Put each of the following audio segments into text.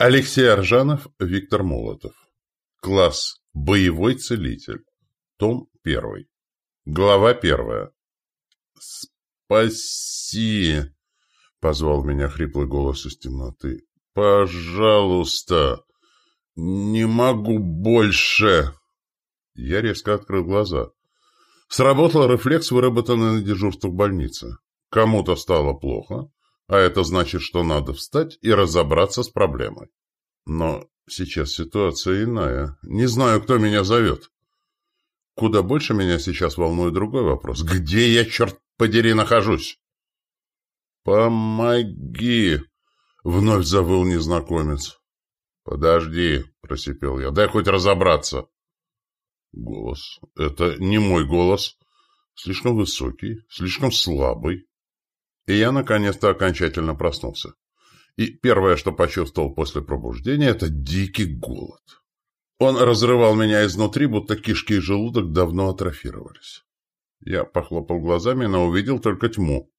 Алексей Аржанов, Виктор Молотов. Класс «Боевой целитель». Том 1. Глава 1. «Спаси!» — позвал меня хриплый голос из темноты. «Пожалуйста! Не могу больше!» Я резко открыл глаза. Сработал рефлекс, выработанный на дежурстве в больнице. Кому-то стало плохо, а это значит, что надо встать и разобраться с проблемой. Но сейчас ситуация иная. Не знаю, кто меня зовет. Куда больше меня сейчас волнует другой вопрос. Где я, черт подери, нахожусь? «Помоги!» — вновь завыл незнакомец. «Подожди!» — просипел я. «Дай хоть разобраться!» Голос. Это не мой голос. Слишком высокий, слишком слабый. И я наконец-то окончательно проснулся. И первое, что почувствовал после пробуждения, это дикий голод. Он разрывал меня изнутри, будто кишки и желудок давно атрофировались. Я похлопал глазами, но увидел только тьму.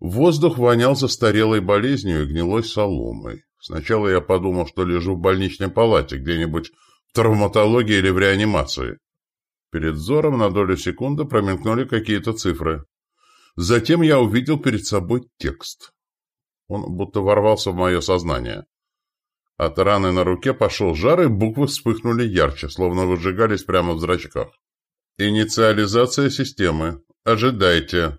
Воздух вонял застарелой болезнью и гнилой соломой. Сначала я подумал, что лежу в больничной палате, где-нибудь в травматологии или в реанимации. Перед взором на долю секунды промелькнули какие-то цифры. Затем я увидел перед собой текст. Он будто ворвался в мое сознание. От раны на руке пошел жар, и буквы вспыхнули ярче, словно выжигались прямо в зрачках. «Инициализация системы. Ожидайте».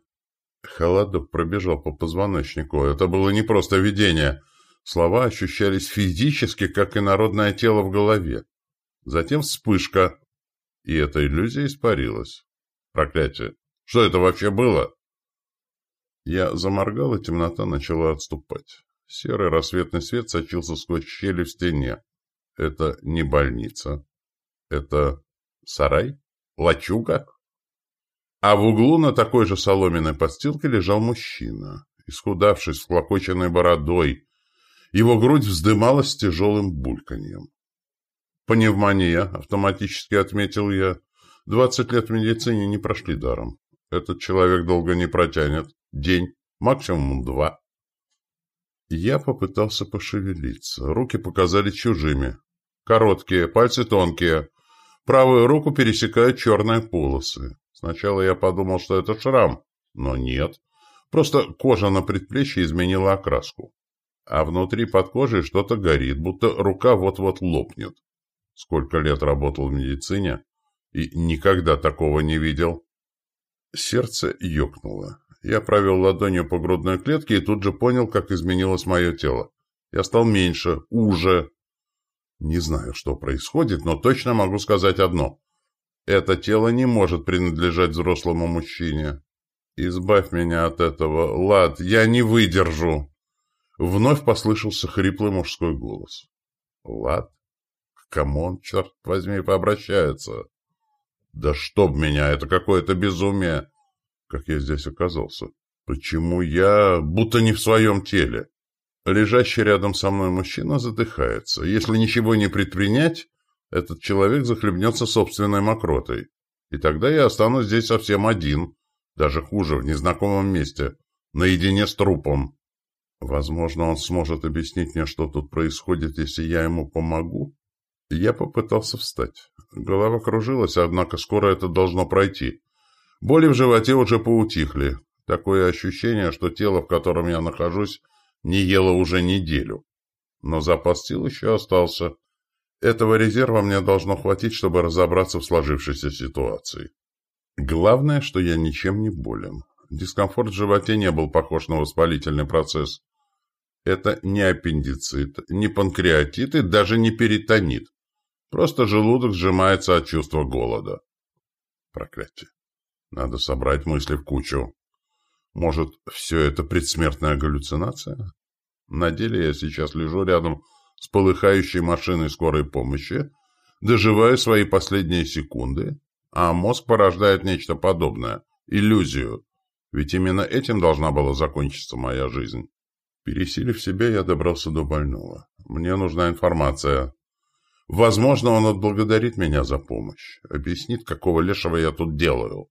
Холодок пробежал по позвоночнику. Это было не просто видение. Слова ощущались физически, как и народное тело в голове. Затем вспышка. И эта иллюзия испарилась. Проклятие. Что это вообще было? Я заморгал, и темнота начала отступать. Серый рассветный свет сочился сквозь щели в стене. Это не больница. Это сарай? Лачуга? А в углу на такой же соломенной подстилке лежал мужчина, исхудавший, с клокоченной бородой. Его грудь вздымалась с тяжелым бульканьем. «Пневмония», — автоматически отметил я. «Двадцать лет в медицине не прошли даром. Этот человек долго не протянет. День, максимум два. Я попытался пошевелиться. Руки показались чужими. Короткие, пальцы тонкие. Правую руку пересекают черные полосы. Сначала я подумал, что это шрам, но нет. Просто кожа на предплечье изменила окраску. А внутри под кожей что-то горит, будто рука вот-вот лопнет. Сколько лет работал в медицине и никогда такого не видел. Сердце ёкнуло. Я провел ладонью по грудной клетке и тут же понял, как изменилось мое тело. Я стал меньше, уже. Не знаю, что происходит, но точно могу сказать одно. Это тело не может принадлежать взрослому мужчине. Избавь меня от этого, Лад, я не выдержу. Вновь послышался хриплый мужской голос. Лад? К кому он, черт возьми, пообращается? Да чтоб меня, это какое-то безумие как я здесь оказался. Почему я будто не в своем теле? Лежащий рядом со мной мужчина задыхается. Если ничего не предпринять, этот человек захлебнется собственной мокротой. И тогда я останусь здесь совсем один, даже хуже, в незнакомом месте, наедине с трупом. Возможно, он сможет объяснить мне, что тут происходит, если я ему помогу. Я попытался встать. Голова кружилась, однако скоро это должно пройти. Боли в животе уже поутихли. Такое ощущение, что тело, в котором я нахожусь, не ело уже неделю. Но запас сил еще остался. Этого резерва мне должно хватить, чтобы разобраться в сложившейся ситуации. Главное, что я ничем не болен. Дискомфорт в животе не был похож на воспалительный процесс. Это не аппендицит, не панкреатит и даже не перитонит. Просто желудок сжимается от чувства голода. Проклятие. Надо собрать мысли в кучу. Может, все это предсмертная галлюцинация? На деле я сейчас лежу рядом с полыхающей машиной скорой помощи, доживаю свои последние секунды, а мозг порождает нечто подобное – иллюзию. Ведь именно этим должна была закончиться моя жизнь. Пересилив себя, я добрался до больного. Мне нужна информация. Возможно, он отблагодарит меня за помощь, объяснит, какого лешего я тут делаю.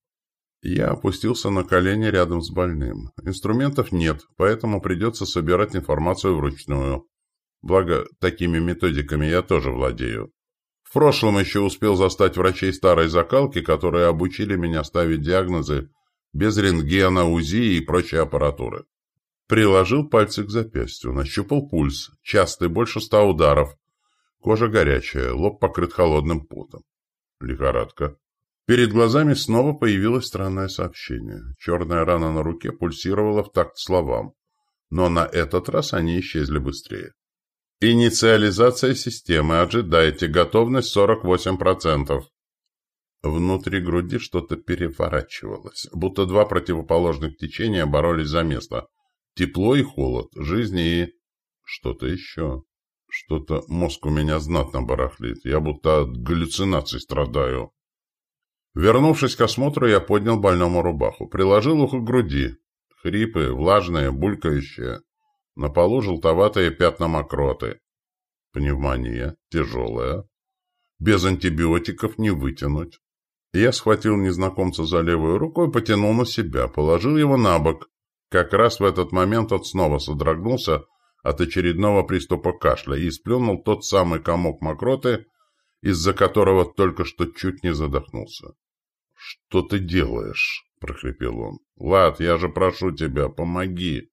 Я опустился на колени рядом с больным. Инструментов нет, поэтому придется собирать информацию вручную. Благо, такими методиками я тоже владею. В прошлом еще успел застать врачей старой закалки, которые обучили меня ставить диагнозы без рентгена, УЗИ и прочей аппаратуры. Приложил пальцы к запястью, нащупал пульс, частый, больше ста ударов. Кожа горячая, лоб покрыт холодным потом. Лихорадка. Перед глазами снова появилось странное сообщение. Черная рана на руке пульсировала в такт словам, но на этот раз они исчезли быстрее. Инициализация системы. Ожидайте. Готовность 48%. Внутри груди что-то переворачивалось, будто два противоположных течения боролись за место. Тепло и холод, жизнь и... что-то еще. Что-то мозг у меня знатно барахлит. Я будто от галлюцинаций страдаю. Вернувшись к осмотру, я поднял больному рубаху. Приложил ухо к груди. Хрипы, влажные, булькающие. На полу желтоватые пятна мокроты. Пневмония, тяжелая. Без антибиотиков не вытянуть. Я схватил незнакомца за левую руку и потянул на себя, положил его на бок. Как раз в этот момент он снова содрогнулся от очередного приступа кашля и сплюнул тот самый комок мокроты, из-за которого только что чуть не задохнулся. «Что ты делаешь?» — прохрипел он. «Лад, я же прошу тебя, помоги!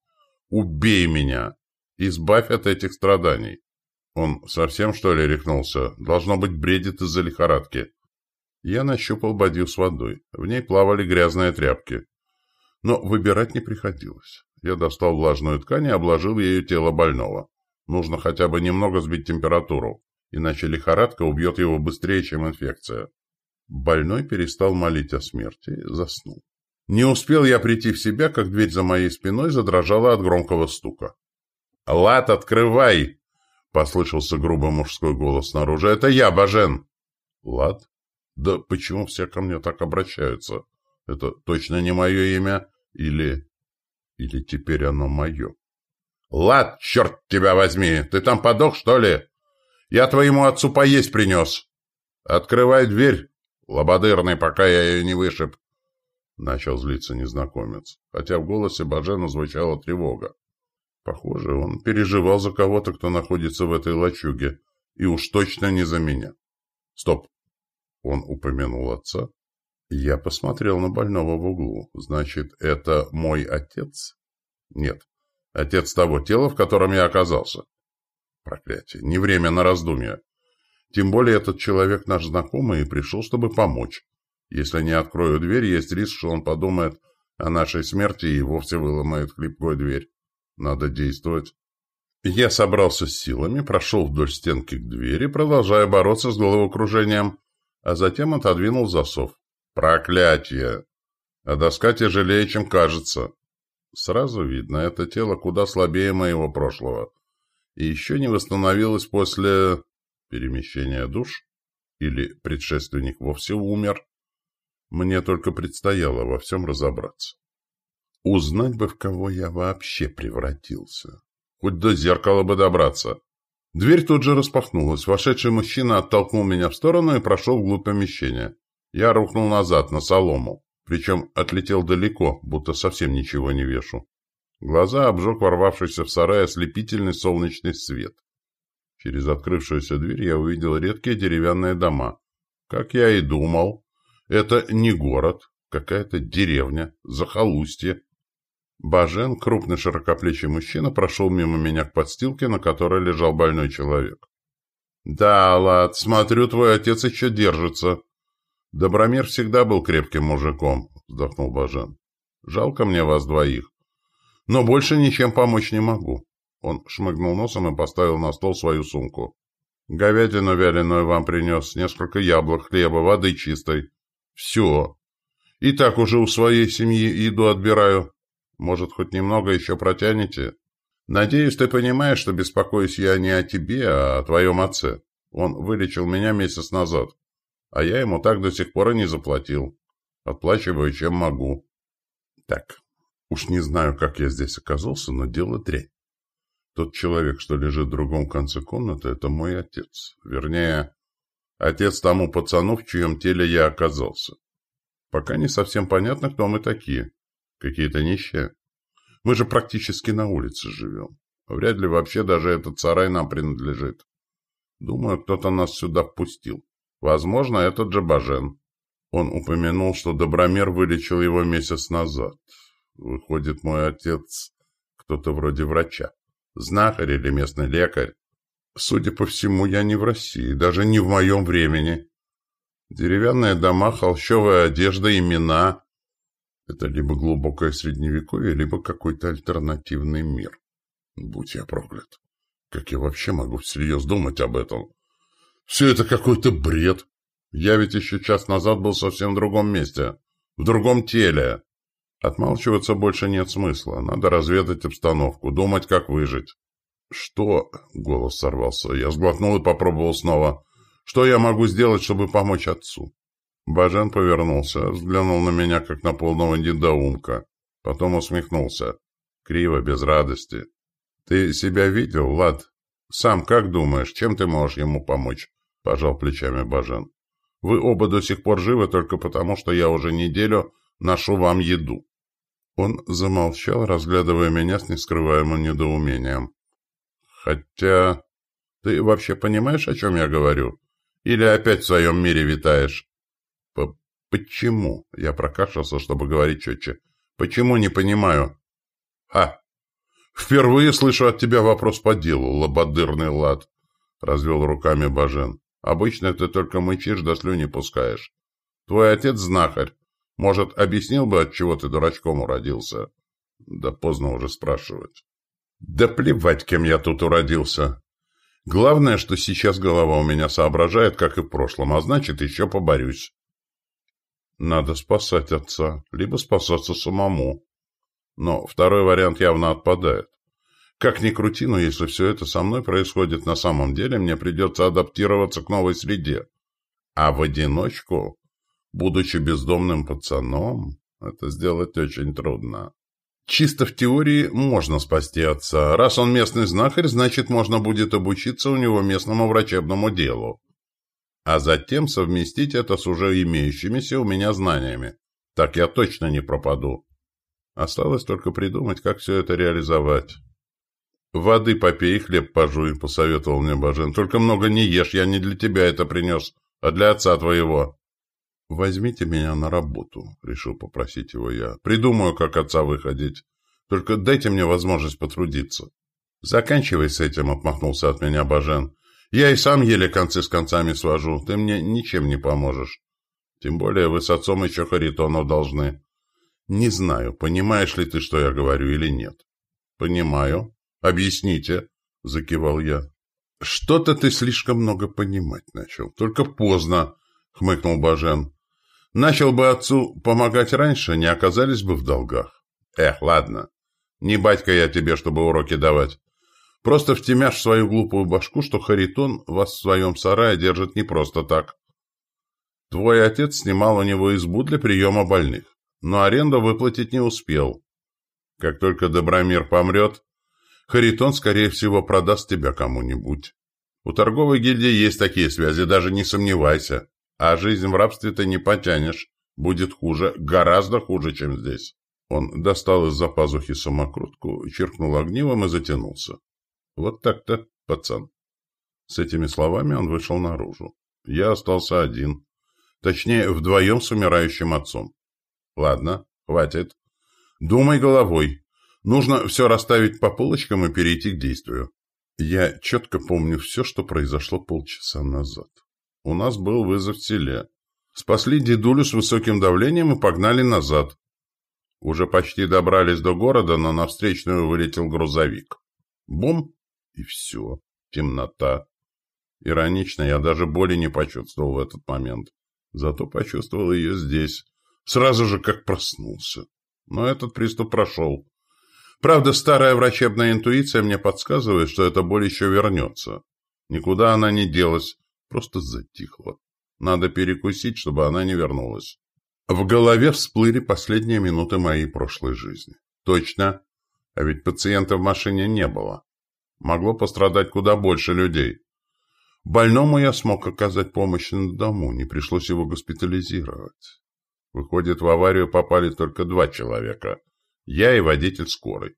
Убей меня! Избавь от этих страданий!» Он совсем, что ли, рехнулся? Должно быть, бредит из-за лихорадки. Я нащупал бадью с водой. В ней плавали грязные тряпки. Но выбирать не приходилось. Я достал влажную ткань и обложил ею тело больного. Нужно хотя бы немного сбить температуру, иначе лихорадка убьет его быстрее, чем инфекция. Больной перестал молить о смерти, заснул. Не успел я прийти в себя, как дверь за моей спиной задрожала от громкого стука. «Лад, открывай!» — послышался грубый мужской голос снаружи. «Это я, Бажен!» «Лад? Да почему все ко мне так обращаются? Это точно не мое имя? Или... или теперь оно мое?» «Лад, черт тебя возьми! Ты там подох, что ли? Я твоему отцу поесть принес!» «Открывай дверь, лободырный, пока я ее не вышиб!» Начал злиться незнакомец, хотя в голосе Бажена звучала тревога. Похоже, он переживал за кого-то, кто находится в этой лачуге, и уж точно не за меня. Стоп. Он упомянул отца. Я посмотрел на больного в углу. Значит, это мой отец? Нет. Отец того тела, в котором я оказался. Проклятие. Не время на раздумья. Тем более этот человек наш знакомый и пришел, чтобы помочь. Если не открою дверь, есть риск, что он подумает о нашей смерти и вовсе выломает хлипкую дверь. Надо действовать. Я собрался с силами, прошел вдоль стенки к двери, продолжая бороться с головокружением, а затем отодвинул засов. Проклятие! А доска тяжелее, чем кажется. Сразу видно, это тело куда слабее моего прошлого. И еще не восстановилось после перемещения душ. Или предшественник вовсе умер. Мне только предстояло во всем разобраться. Узнать бы, в кого я вообще превратился. Хоть до зеркала бы добраться. Дверь тут же распахнулась. Вошедший мужчина оттолкнул меня в сторону и прошел вглубь помещения. Я рухнул назад, на солому. Причем отлетел далеко, будто совсем ничего не вешу. Глаза обжег ворвавшийся в сарай ослепительный солнечный свет. Через открывшуюся дверь я увидел редкие деревянные дома. Как я и думал, это не город, какая-то деревня, захолустье. Бажен, крупный широкоплечий мужчина, прошел мимо меня к подстилке, на которой лежал больной человек. «Да, Лад, смотрю, твой отец еще держится». «Добромир всегда был крепким мужиком», — вздохнул Бажен. «Жалко мне вас двоих. Но больше ничем помочь не могу». Он шмыгнул носом и поставил на стол свою сумку. «Говядину вяленую вам принес, несколько яблок, хлеба, воды чистой. Все. И так уже у своей семьи еду отбираю. Может, хоть немного еще протянете? Надеюсь, ты понимаешь, что беспокоюсь я не о тебе, а о твоем отце. Он вылечил меня месяц назад, а я ему так до сих пор и не заплатил. Отплачиваю, чем могу. Так, уж не знаю, как я здесь оказался, но дело дрянь. Тот человек, что лежит в другом конце комнаты, это мой отец. Вернее, отец тому пацану, в чьем теле я оказался. Пока не совсем понятно, кто мы такие. Какие-то нищие. Мы же практически на улице живем. Вряд ли вообще даже этот сарай нам принадлежит. Думаю, кто-то нас сюда впустил. Возможно, это Джабажен. Он упомянул, что Добромер вылечил его месяц назад. Выходит, мой отец кто-то вроде врача. Знахарь или местный лекарь. Судя по всему, я не в России, даже не в моем времени. Деревянные дома, холщовая одежда, имена. Это либо глубокое средневековье, либо какой-то альтернативный мир. Будь я проклят. Как я вообще могу всерьез думать об этом? Все это какой-то бред. Я ведь еще час назад был совсем в другом месте. В другом теле. Отмалчиваться больше нет смысла. Надо разведать обстановку, думать, как выжить. «Что?» — голос сорвался. Я сглотнул и попробовал снова. «Что я могу сделать, чтобы помочь отцу?» Бажен повернулся, взглянул на меня, как на полного недоумка. Потом усмехнулся. Криво, без радости. «Ты себя видел, Лад? Сам как думаешь, чем ты можешь ему помочь?» Пожал плечами Бажен. «Вы оба до сих пор живы только потому, что я уже неделю ношу вам еду». Он замолчал, разглядывая меня с нескрываемым недоумением. «Хотя... Ты вообще понимаешь, о чем я говорю? Или опять в своем мире витаешь?» «Почему?» — я прокашлялся, чтобы говорить четче. «Почему не понимаю?» «Ха! Впервые слышу от тебя вопрос по делу, лободырный лад!» — развел руками Бажен. «Обычно ты только мычишь да слюни пускаешь. Твой отец знахарь. Может, объяснил бы, от чего ты дурачком уродился? Да поздно уже спрашивать. Да плевать, кем я тут уродился. Главное, что сейчас голова у меня соображает, как и в прошлом, а значит, еще поборюсь. Надо спасать отца, либо спасаться самому. Но второй вариант явно отпадает. Как ни крути, но если все это со мной происходит на самом деле, мне придется адаптироваться к новой среде. А в одиночку Будучи бездомным пацаном, это сделать очень трудно. Чисто в теории можно спасти отца. Раз он местный знахарь, значит, можно будет обучиться у него местному врачебному делу. А затем совместить это с уже имеющимися у меня знаниями. Так я точно не пропаду. Осталось только придумать, как все это реализовать. «Воды попей, хлеб пожуй», — посоветовал мне Бажен. «Только много не ешь, я не для тебя это принес, а для отца твоего». «Возьмите меня на работу», — решил попросить его я. «Придумаю, как отца выходить. Только дайте мне возможность потрудиться». «Заканчивай с этим», — отмахнулся от меня Бажен. «Я и сам еле концы с концами свожу. Ты мне ничем не поможешь. Тем более вы с отцом еще Харитонов должны». «Не знаю, понимаешь ли ты, что я говорю, или нет». «Понимаю. Объясните», — закивал я. «Что-то ты слишком много понимать начал. Только поздно», — хмыкнул Бажен. Начал бы отцу помогать раньше, не оказались бы в долгах. Эх, ладно. Не батька я тебе, чтобы уроки давать. Просто втемяшь свою глупую башку, что Харитон вас в своем сарае держит не просто так. Твой отец снимал у него избу для приема больных, но аренду выплатить не успел. Как только Добромир помрет, Харитон, скорее всего, продаст тебя кому-нибудь. У торговой гильдии есть такие связи, даже не сомневайся. А жизнь в рабстве ты не потянешь. Будет хуже, гораздо хуже, чем здесь. Он достал из-за пазухи самокрутку, черкнул огнивом и затянулся. Вот так-то, пацан. С этими словами он вышел наружу. Я остался один. Точнее, вдвоем с умирающим отцом. Ладно, хватит. Думай головой. Нужно все расставить по полочкам и перейти к действию. Я четко помню все, что произошло полчаса назад. У нас был вызов в селе. Спасли дедулю с высоким давлением и погнали назад. Уже почти добрались до города, но на встречную вылетел грузовик. Бум! И все. Темнота. Иронично, я даже боли не почувствовал в этот момент. Зато почувствовал ее здесь. Сразу же как проснулся. Но этот приступ прошел. Правда, старая врачебная интуиция мне подсказывает, что эта боль еще вернется. Никуда она не делась, просто затихла. Надо перекусить, чтобы она не вернулась. В голове всплыли последние минуты моей прошлой жизни. Точно. А ведь пациента в машине не было. Могло пострадать куда больше людей. Больному я смог оказать помощь на дому, не пришлось его госпитализировать. Выходит, в аварию попали только два человека. Я и водитель скорой.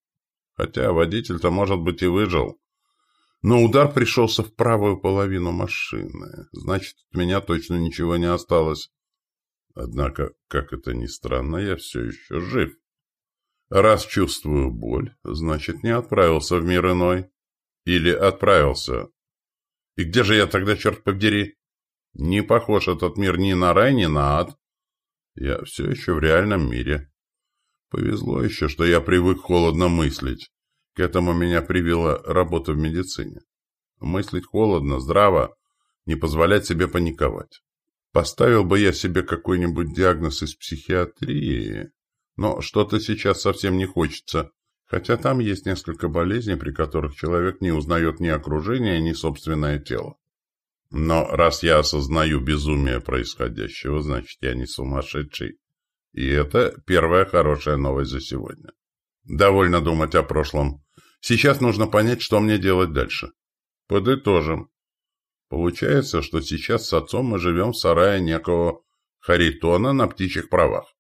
Хотя водитель-то, может быть, и выжил. Но удар пришелся в правую половину машины. Значит, от меня точно ничего не осталось. Однако, как это ни странно, я все еще жив. Раз чувствую боль, значит, не отправился в мир иной. Или отправился. И где же я тогда, черт побери? Не похож этот мир ни на рай, ни на ад. Я все еще в реальном мире. Повезло еще, что я привык холодно мыслить. К этому меня привела работа в медицине. Мыслить холодно, здраво, не позволять себе паниковать. Поставил бы я себе какой-нибудь диагноз из психиатрии, но что-то сейчас совсем не хочется, хотя там есть несколько болезней, при которых человек не узнает ни окружение, ни собственное тело. Но раз я осознаю безумие происходящего, значит, я не сумасшедший. И это первая хорошая новость за сегодня. Довольно думать о прошлом. Сейчас нужно понять, что мне делать дальше. Подытожим. Получается, что сейчас с отцом мы живем в сарае некого Харитона на птичьих правах.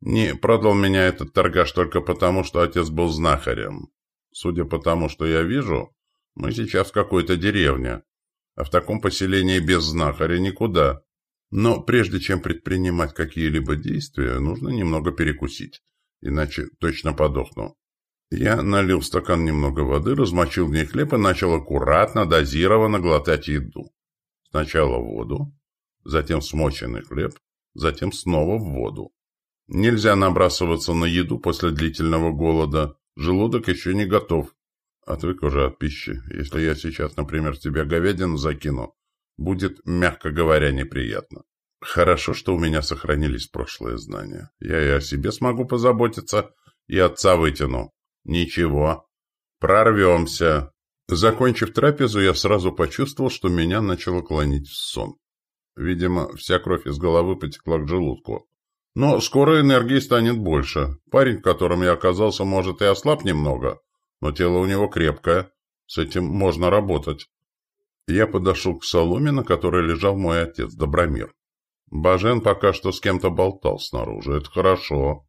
Не продал меня этот торгаш только потому, что отец был знахарем. Судя по тому, что я вижу, мы сейчас в какой-то деревне, а в таком поселении без знахаря никуда. Но прежде чем предпринимать какие-либо действия, нужно немного перекусить, иначе точно подохну. Я налил в стакан немного воды, размочил в ней хлеб и начал аккуратно, дозированно глотать еду. Сначала воду, затем смоченный хлеб, затем снова в воду. Нельзя набрасываться на еду после длительного голода. Желудок еще не готов. Отвык уже от пищи. Если я сейчас, например, тебе говядину закину, будет, мягко говоря, неприятно. Хорошо, что у меня сохранились прошлые знания. Я и о себе смогу позаботиться, и отца вытяну. Ничего. Прорвемся. Закончив трапезу, я сразу почувствовал, что меня начало клонить в сон. Видимо, вся кровь из головы потекла к желудку. Но скоро энергии станет больше. Парень, которым я оказался, может и ослаб немного, но тело у него крепкое. С этим можно работать. Я подошел к соломе, на которой лежал мой отец, Добромир. Бажен пока что с кем-то болтал снаружи. Это хорошо.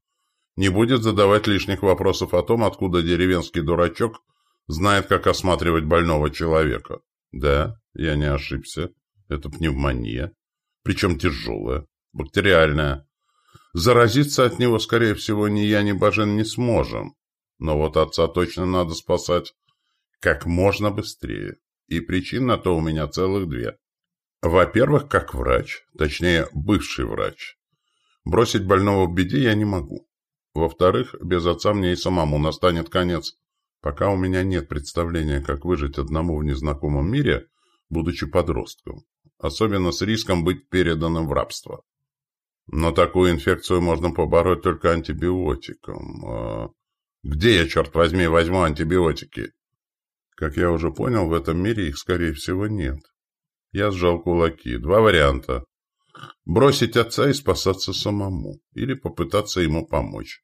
Не будет задавать лишних вопросов о том, откуда деревенский дурачок знает, как осматривать больного человека. Да, я не ошибся. Это пневмония. Причем тяжелая, бактериальная. Заразиться от него, скорее всего, ни я, ни Бажен не сможем. Но вот отца точно надо спасать как можно быстрее. И причин на то у меня целых две. Во-первых, как врач, точнее, бывший врач. Бросить больного в беде я не могу. Во-вторых, без отца мне и самому настанет конец. Пока у меня нет представления, как выжить одному в незнакомом мире, будучи подростком. Особенно с риском быть переданным в рабство. Но такую инфекцию можно побороть только антибиотиком. А где я, черт возьми, возьму антибиотики? Как я уже понял, в этом мире их, скорее всего, нет. Я сжал кулаки. Два варианта. Бросить отца и спасаться самому. Или попытаться ему помочь.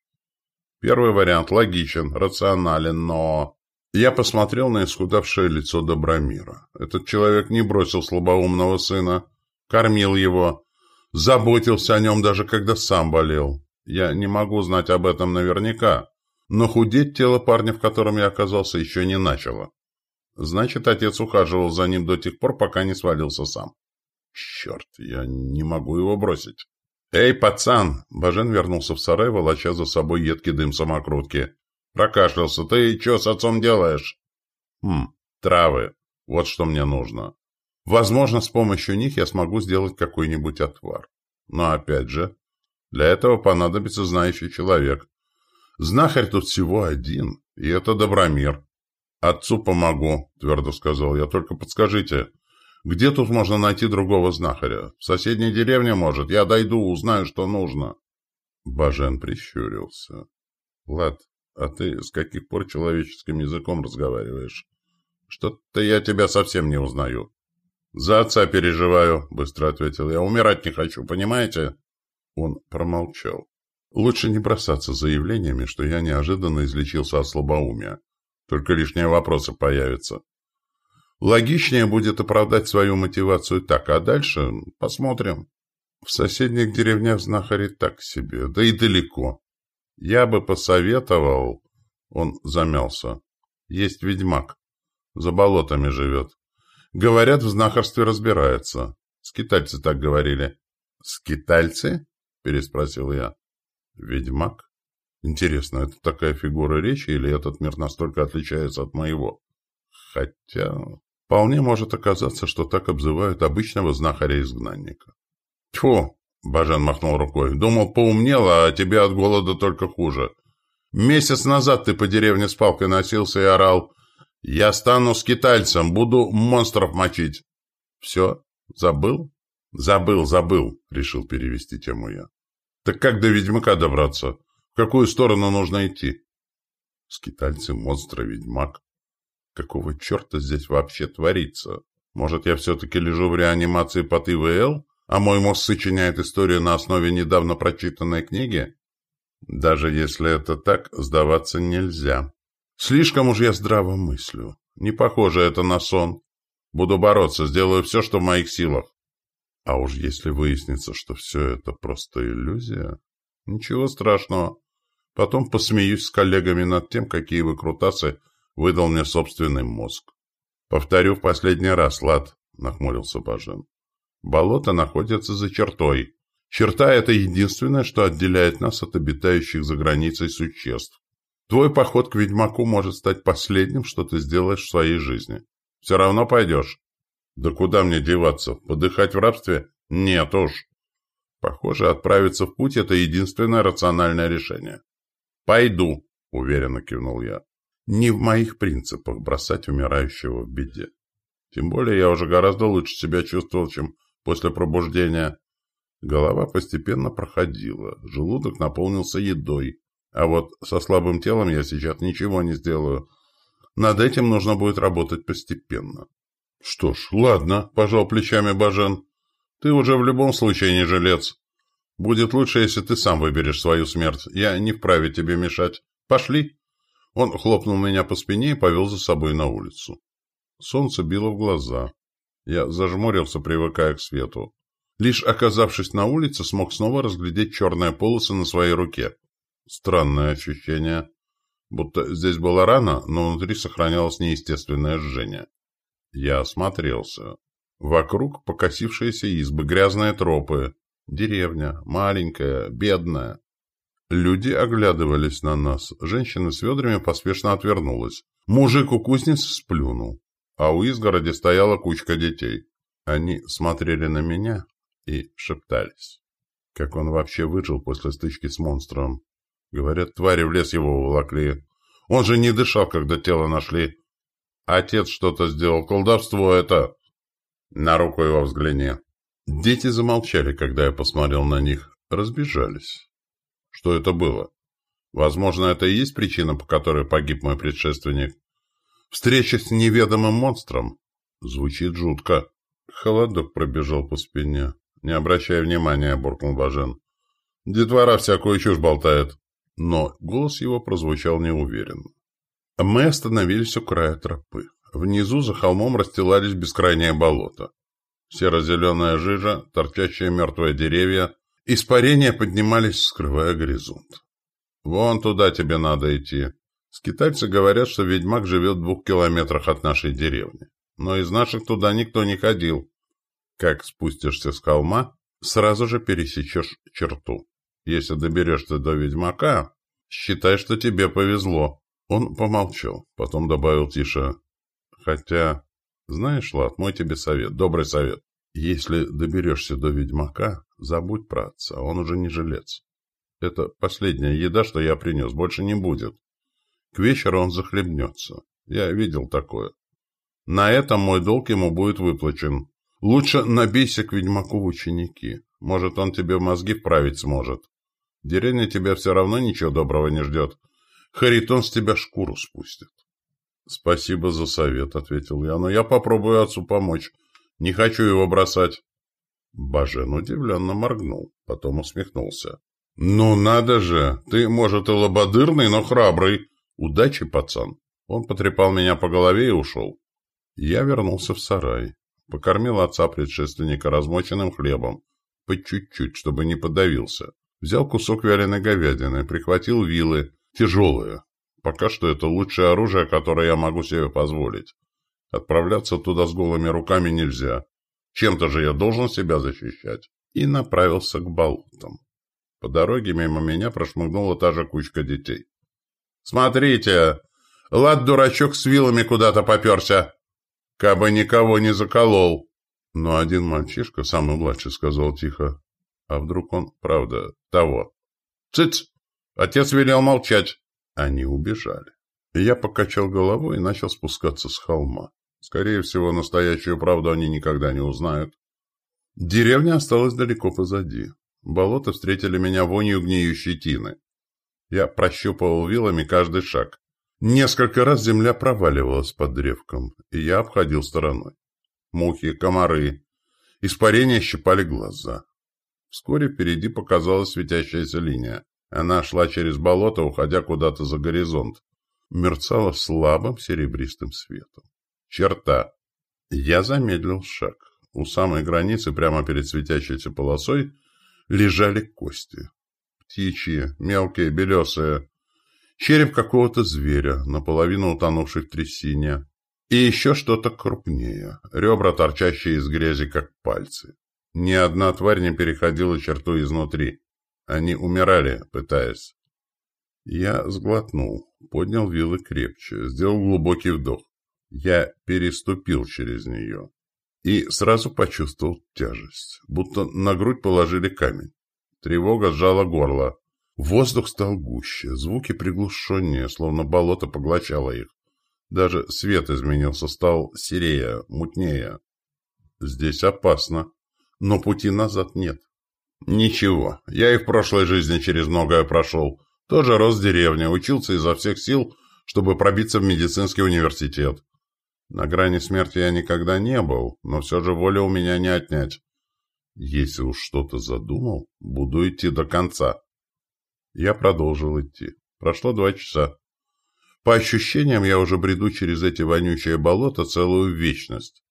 Первый вариант логичен, рационален, но... Я посмотрел на исхудавшее лицо Добромира. Этот человек не бросил слабоумного сына, кормил его, заботился о нем даже когда сам болел. Я не могу знать об этом наверняка, но худеть тело парня, в котором я оказался, еще не начало. Значит, отец ухаживал за ним до тех пор, пока не свалился сам. Черт, я не могу его бросить. «Эй, пацан!» Бажен вернулся в сарай, волоча за собой едкий дым самокрутки. Прокашлялся. «Ты что с отцом делаешь?» «Хм, травы. Вот что мне нужно. Возможно, с помощью них я смогу сделать какой-нибудь отвар. Но опять же, для этого понадобится знающий человек. Знахарь тут всего один, и это Добромир. Отцу помогу, твердо сказал я, только подскажите, где тут можно найти другого знахаря? В соседней деревне, может? Я дойду, узнаю, что нужно. Бажен прищурился. Влад, а ты с каких пор человеческим языком разговариваешь? Что-то я тебя совсем не узнаю. За отца переживаю, быстро ответил я. Умирать не хочу, понимаете? Он промолчал. Лучше не бросаться заявлениями, что я неожиданно излечился от слабоумия. Только лишние вопросы появятся. Логичнее будет оправдать свою мотивацию так, а дальше посмотрим. В соседних деревнях знахари так себе, да и далеко. Я бы посоветовал... Он замялся. Есть ведьмак. За болотами живет. Говорят, в знахарстве разбирается. Скитальцы так говорили. Скитальцы? Переспросил я. Ведьмак? Интересно, это такая фигура речи или этот мир настолько отличается от моего? Хотя... Вполне может оказаться, что так обзывают обычного знахаря-изгнанника. Тьфу! Бажен махнул рукой. Думал, поумнела, а тебе от голода только хуже. Месяц назад ты по деревне с палкой носился и орал. Я стану скитальцем, буду монстров мочить. Все? Забыл? Забыл, забыл, решил перевести тему я. Так как до ведьмака добраться? В какую сторону нужно идти? Скитальцы, монстры, ведьмак. Какого черта здесь вообще творится? Может, я все-таки лежу в реанимации под ИВЛ, а мой мозг сочиняет историю на основе недавно прочитанной книги? Даже если это так, сдаваться нельзя. Слишком уж я здраво мыслю. Не похоже это на сон. Буду бороться, сделаю все, что в моих силах. А уж если выяснится, что все это просто иллюзия, ничего страшного. Потом посмеюсь с коллегами над тем, какие выкрутасы выдал мне собственный мозг. Повторю в последний раз, Лад, нахмурился Бажен. Болото находится за чертой. Черта — это единственное, что отделяет нас от обитающих за границей существ. Твой поход к ведьмаку может стать последним, что ты сделаешь в своей жизни. Все равно пойдешь. Да куда мне деваться? Подыхать в рабстве? Нет уж. Похоже, отправиться в путь – это единственное рациональное решение. «Пойду», – уверенно кивнул я. «Не в моих принципах бросать умирающего в беде. Тем более я уже гораздо лучше себя чувствовал, чем после пробуждения. Голова постепенно проходила, желудок наполнился едой. А вот со слабым телом я сейчас ничего не сделаю. Над этим нужно будет работать постепенно. Что ж, ладно, пожал плечами Бажен. Ты уже в любом случае не жилец. Будет лучше, если ты сам выберешь свою смерть. Я не вправе тебе мешать. Пошли. Он хлопнул меня по спине и повел за собой на улицу. Солнце било в глаза. Я зажмурился, привыкая к свету. Лишь оказавшись на улице, смог снова разглядеть черные полосы на своей руке. Странное ощущение. Будто здесь была рана, но внутри сохранялось неестественное жжение. Я осмотрелся. Вокруг покосившиеся избы, грязные тропы, Деревня, маленькая, бедная. Люди оглядывались на нас. Женщина с ведрами поспешно отвернулась. Мужик у кузницы сплюнул. А у изгороди стояла кучка детей. Они смотрели на меня и шептались. Как он вообще выжил после стычки с монстром? Говорят, твари в лес его уволокли. Он же не дышал, когда тело нашли. Отец что-то сделал. Колдовство это. На руку его взгляни. Дети замолчали, когда я посмотрел на них, разбежались. Что это было? Возможно, это и есть причина, по которой погиб мой предшественник. Встреча с неведомым монстром. Звучит жутко. Холодок пробежал по спине. Не обращая внимания, буркнул Бажен. Детвора всякую чушь болтает. Но голос его прозвучал неуверенно. Мы остановились у края тропы. Внизу за холмом расстилались бескрайнее болото серо-зеленая жижа, торчащие мертвые деревья. Испарения поднимались, скрывая горизонт. «Вон туда тебе надо идти. Скитальцы говорят, что ведьмак живет в двух километрах от нашей деревни. Но из наших туда никто не ходил. Как спустишься с холма, сразу же пересечешь черту. Если доберешься до ведьмака, считай, что тебе повезло». Он помолчал, потом добавил тише. «Хотя знаешь, Лад, мой тебе совет, добрый совет. Если доберешься до ведьмака, забудь про отца, он уже не жилец. Это последняя еда, что я принес, больше не будет. К вечеру он захлебнется. Я видел такое. На этом мой долг ему будет выплачен. Лучше набейся к ведьмаку в ученики. Может, он тебе мозги вправить сможет. Деревня тебя все равно ничего доброго не ждет. Харитон с тебя шкуру спустит. «Спасибо за совет», — ответил я, — «но я попробую отцу помочь. Не хочу его бросать». Бажен удивленно моргнул, потом усмехнулся. «Ну надо же! Ты, может, и лободырный, но храбрый. Удачи, пацан!» Он потрепал меня по голове и ушел. Я вернулся в сарай. Покормил отца предшественника размоченным хлебом. По чуть-чуть, чтобы не подавился. Взял кусок вяленой говядины, прихватил вилы, тяжелые, Пока что это лучшее оружие, которое я могу себе позволить. Отправляться туда с голыми руками нельзя. Чем-то же я должен себя защищать. И направился к болотам. По дороге мимо меня прошмыгнула та же кучка детей. «Смотрите! Лад-дурачок с вилами куда-то поперся! Кабы никого не заколол!» Но один мальчишка, самый младший, сказал тихо. А вдруг он, правда, того? «Цыц! Отец велел молчать!» Они убежали. Я покачал головой и начал спускаться с холма. Скорее всего, настоящую правду они никогда не узнают. Деревня осталась далеко позади. Болота встретили меня вонью гниющей тины. Я прощупывал вилами каждый шаг. Несколько раз земля проваливалась под древком, и я обходил стороной. Мухи, комары, испарения щипали глаза. Вскоре впереди показалась светящаяся линия. Она шла через болото, уходя куда-то за горизонт. Мерцала слабым серебристым светом. Черта. Я замедлил шаг. У самой границы, прямо перед светящейся полосой, лежали кости. Птичьи, мелкие, белесые. Череп какого-то зверя, наполовину утонувший в трясине. И еще что-то крупнее. Ребра, торчащие из грязи, как пальцы. Ни одна тварь не переходила черту изнутри. Они умирали, пытаясь. Я сглотнул, поднял вилы крепче, сделал глубокий вдох. Я переступил через нее и сразу почувствовал тяжесть, будто на грудь положили камень. Тревога сжала горло. Воздух стал гуще, звуки приглушеннее, словно болото поглощало их. Даже свет изменился, стал серее, мутнее. Здесь опасно, но пути назад нет. Ничего, я и в прошлой жизни через многое прошел. Тоже рос в деревне, учился изо всех сил, чтобы пробиться в медицинский университет. На грани смерти я никогда не был, но все же воля у меня не отнять. Если уж что-то задумал, буду идти до конца. Я продолжил идти. Прошло два часа. По ощущениям, я уже бреду через эти вонючие болота целую вечность.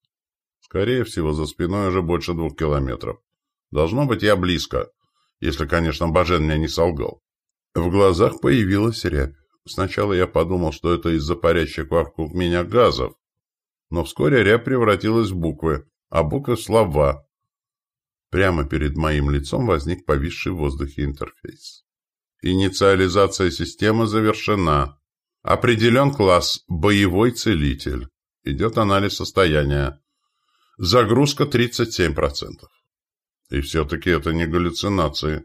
Скорее всего, за спиной уже больше двух километров. Должно быть, я близко, если, конечно, Бажен меня не солгал. В глазах появилась рябь. Сначала я подумал, что это из-за парящих вокруг меня газов, но вскоре рябь превратилась в буквы, а буквы слова. Прямо перед моим лицом возник повисший в воздухе интерфейс. Инициализация системы завершена. Определен класс «Боевой целитель». Идет анализ состояния. Загрузка 37%. И все-таки это не галлюцинации.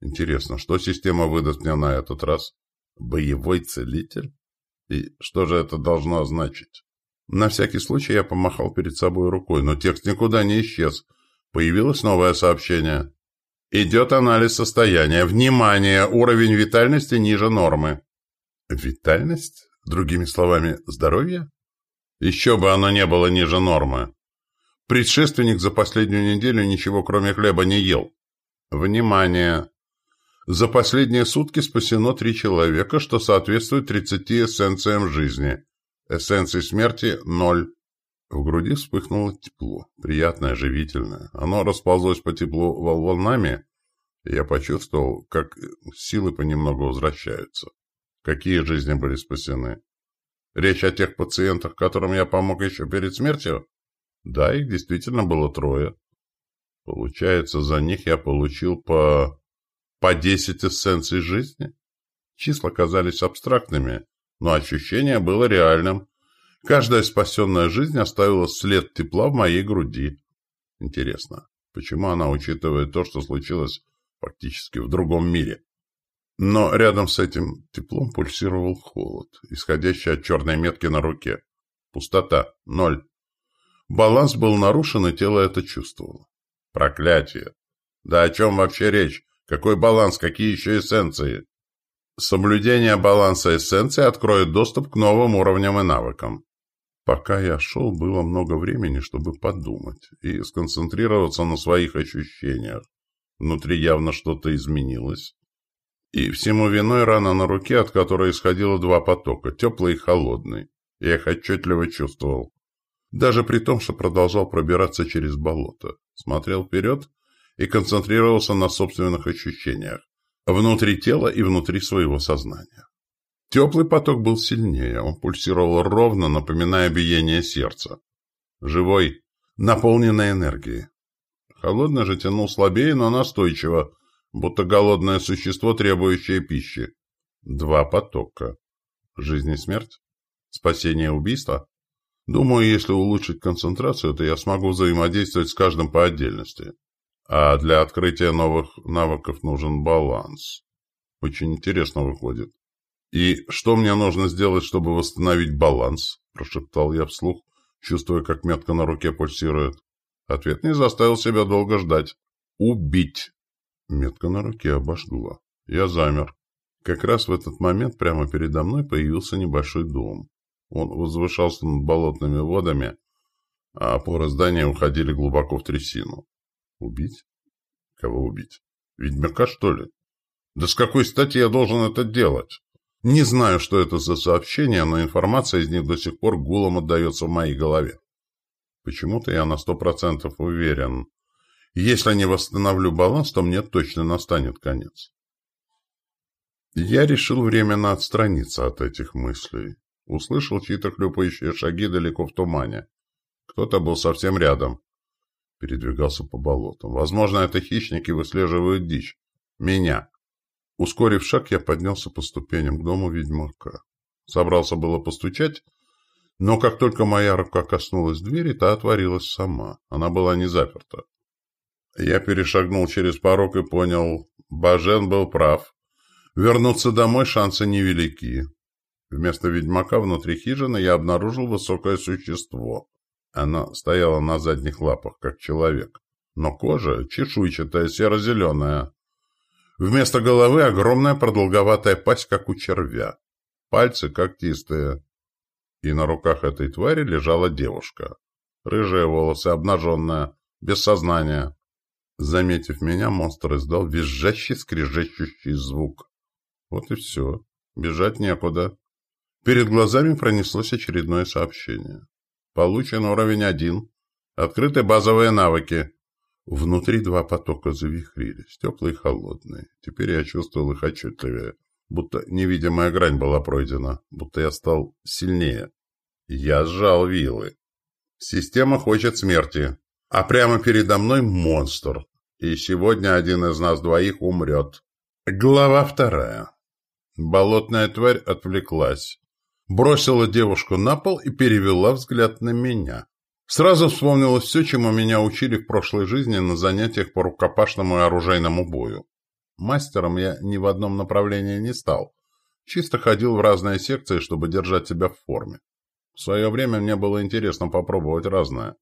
Интересно, что система выдаст мне на этот раз? Боевой целитель? И что же это должно означать? На всякий случай я помахал перед собой рукой, но текст никуда не исчез. Появилось новое сообщение. Идет анализ состояния. Внимание! Уровень витальности ниже нормы. Витальность? Другими словами, здоровье? Еще бы оно не было ниже нормы. Предшественник за последнюю неделю ничего кроме хлеба не ел. Внимание! За последние сутки спасено три человека, что соответствует 30 эссенциям жизни. Эссенции смерти – ноль. В груди вспыхнуло тепло, приятное, живительное. Оно расползлось по теплу волнами, и я почувствовал, как силы понемногу возвращаются. Какие жизни были спасены? Речь о тех пациентах, которым я помог еще перед смертью? Да, их действительно было трое. Получается, за них я получил по... по десять эссенций жизни? Числа казались абстрактными, но ощущение было реальным. Каждая спасенная жизнь оставила след тепла в моей груди. Интересно, почему она учитывает то, что случилось фактически в другом мире? Но рядом с этим теплом пульсировал холод, исходящий от черной метки на руке. Пустота. Ноль. Баланс был нарушен, и тело это чувствовало. Проклятие! Да о чем вообще речь? Какой баланс? Какие еще эссенции? Соблюдение баланса эссенции откроет доступ к новым уровням и навыкам. Пока я шел, было много времени, чтобы подумать и сконцентрироваться на своих ощущениях. Внутри явно что-то изменилось. И всему виной рана на руке, от которой исходило два потока, теплый и холодный. Я их отчетливо чувствовал. Даже при том, что продолжал пробираться через болото. Смотрел вперед и концентрировался на собственных ощущениях. Внутри тела и внутри своего сознания. Теплый поток был сильнее, он пульсировал ровно, напоминая биение сердца. Живой, наполненный энергией. Холодный же тянул слабее, но настойчиво, будто голодное существо, требующее пищи. Два потока. Жизнь и смерть? Спасение и убийство? Думаю, если улучшить концентрацию, то я смогу взаимодействовать с каждым по отдельности. А для открытия новых навыков нужен баланс. Очень интересно выходит. «И что мне нужно сделать, чтобы восстановить баланс?» – прошептал я вслух, чувствуя, как метка на руке пульсирует. Ответ не заставил себя долго ждать. «Убить!» Метка на руке обожгла. Я замер. Как раз в этот момент прямо передо мной появился небольшой дом. Он возвышался над болотными водами, а опоры здания уходили глубоко в трясину. Убить? Кого убить? Ведьмака, что ли? Да с какой стати я должен это делать? Не знаю, что это за сообщения, но информация из них до сих пор гулом отдается в моей голове. Почему-то я на сто процентов уверен. Если не восстановлю баланс, то мне точно настанет конец. Я решил временно отстраниться от этих мыслей. Услышал чьи-то хлюпающие шаги далеко в тумане. Кто-то был совсем рядом. Передвигался по болотам. Возможно, это хищники выслеживают дичь. Меня. Ускорив шаг, я поднялся по ступеням к дому ведьмака. Собрался было постучать, но как только моя рука коснулась двери, та отворилась сама. Она была не заперта. Я перешагнул через порог и понял, Бажен был прав. Вернуться домой шансы невелики. Вместо ведьмака внутри хижины я обнаружил высокое существо. Оно стояло на задних лапах, как человек. Но кожа чешуйчатая, серо-зеленая, Вместо головы огромная продолговатая пасть, как у червя. Пальцы когтистые. И на руках этой твари лежала девушка. Рыжие волосы, обнаженная, без сознания. Заметив меня, монстр издал визжащий, скрежещущий звук. Вот и все. Бежать некуда. Перед глазами пронеслось очередное сообщение. Получен уровень один. Открыты базовые навыки. Внутри два потока завихрились, теплые и холодные. Теперь я чувствовал их отчетливее, будто невидимая грань была пройдена, будто я стал сильнее. Я сжал вилы. Система хочет смерти, а прямо передо мной монстр. И сегодня один из нас двоих умрет. Глава вторая. Болотная тварь отвлеклась. Бросила девушку на пол и перевела взгляд на меня. Сразу вспомнилось все, чему меня учили в прошлой жизни на занятиях по рукопашному и оружейному бою. Мастером я ни в одном направлении не стал. Чисто ходил в разные секции, чтобы держать себя в форме. В свое время мне было интересно попробовать разное.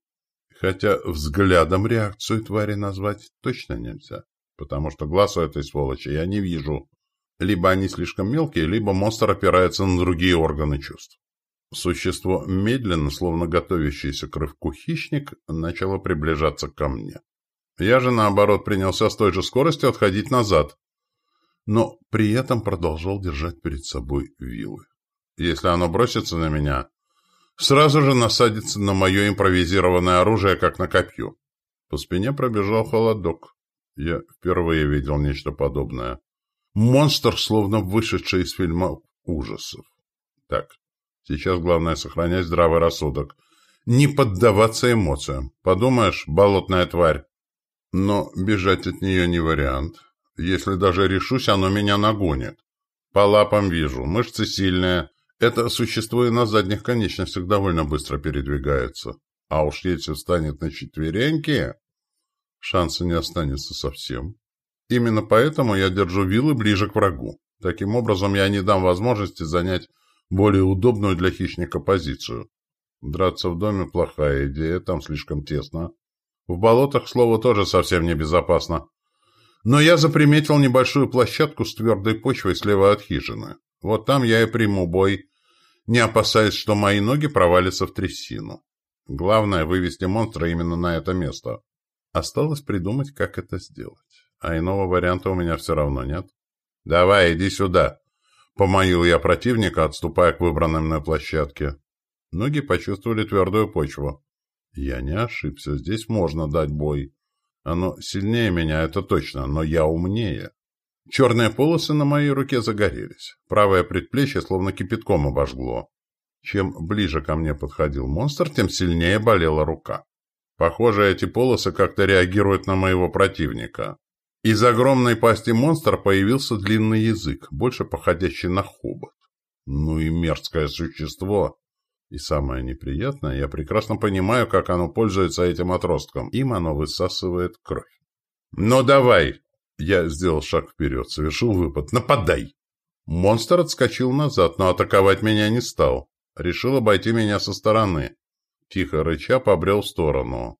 Хотя взглядом реакцию твари назвать точно нельзя, потому что глаз у этой сволочи я не вижу. Либо они слишком мелкие, либо монстр опирается на другие органы чувств. Существо, медленно, словно готовящийся к рывку хищник, начало приближаться ко мне. Я же, наоборот, принялся с той же скоростью отходить назад, но при этом продолжал держать перед собой вилы. Если оно бросится на меня, сразу же насадится на мое импровизированное оружие, как на копье. По спине пробежал холодок. Я впервые видел нечто подобное. Монстр, словно вышедший из фильма ужасов. Так, Сейчас главное сохранять здравый рассудок. Не поддаваться эмоциям. Подумаешь, болотная тварь. Но бежать от нее не вариант. Если даже решусь, оно меня нагонит. По лапам вижу, мышцы сильные. Это существо и на задних конечностях довольно быстро передвигается. А уж если встанет на четвереньки, шанса не останется совсем. Именно поэтому я держу вилы ближе к врагу. Таким образом, я не дам возможности занять более удобную для хищника позицию. Драться в доме – плохая идея, там слишком тесно. В болотах, слово, тоже совсем небезопасно. Но я заприметил небольшую площадку с твердой почвой слева от хижины. Вот там я и приму бой, не опасаясь, что мои ноги провалятся в трясину. Главное – вывести монстра именно на это место. Осталось придумать, как это сделать. А иного варианта у меня все равно нет. «Давай, иди сюда!» Поманил я противника, отступая к выбранной мной площадке. Ноги почувствовали твердую почву. Я не ошибся, здесь можно дать бой. Оно сильнее меня, это точно, но я умнее. Черные полосы на моей руке загорелись. Правое предплечье словно кипятком обожгло. Чем ближе ко мне подходил монстр, тем сильнее болела рука. Похоже, эти полосы как-то реагируют на моего противника. Из огромной пасти монстра появился длинный язык, больше походящий на хобот. Ну и мерзкое существо. И самое неприятное, я прекрасно понимаю, как оно пользуется этим отростком. Им оно высасывает кровь. «Ну давай!» Я сделал шаг вперед, совершил выпад. «Нападай!» Монстр отскочил назад, но атаковать меня не стал. Решил обойти меня со стороны. Тихо рыча побрел в сторону.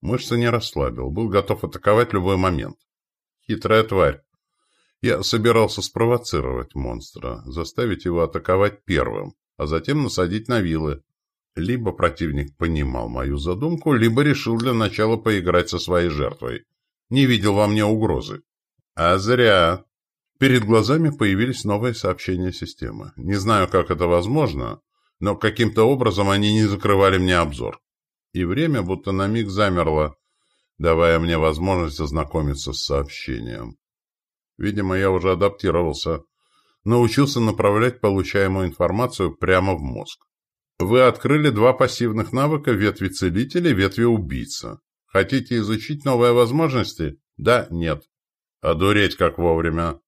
Мышцы не расслабил, был готов атаковать любой момент. Хитрая тварь. Я собирался спровоцировать монстра, заставить его атаковать первым, а затем насадить на вилы. Либо противник понимал мою задумку, либо решил для начала поиграть со своей жертвой. Не видел во мне угрозы. А зря. Перед глазами появились новые сообщения системы. Не знаю, как это возможно, но каким-то образом они не закрывали мне обзор. И время будто на миг замерло, давая мне возможность ознакомиться с сообщением. Видимо, я уже адаптировался. Научился направлять получаемую информацию прямо в мозг. Вы открыли два пассивных навыка ветви целителя и ветви убийца. Хотите изучить новые возможности? Да, нет. Одуреть как вовремя.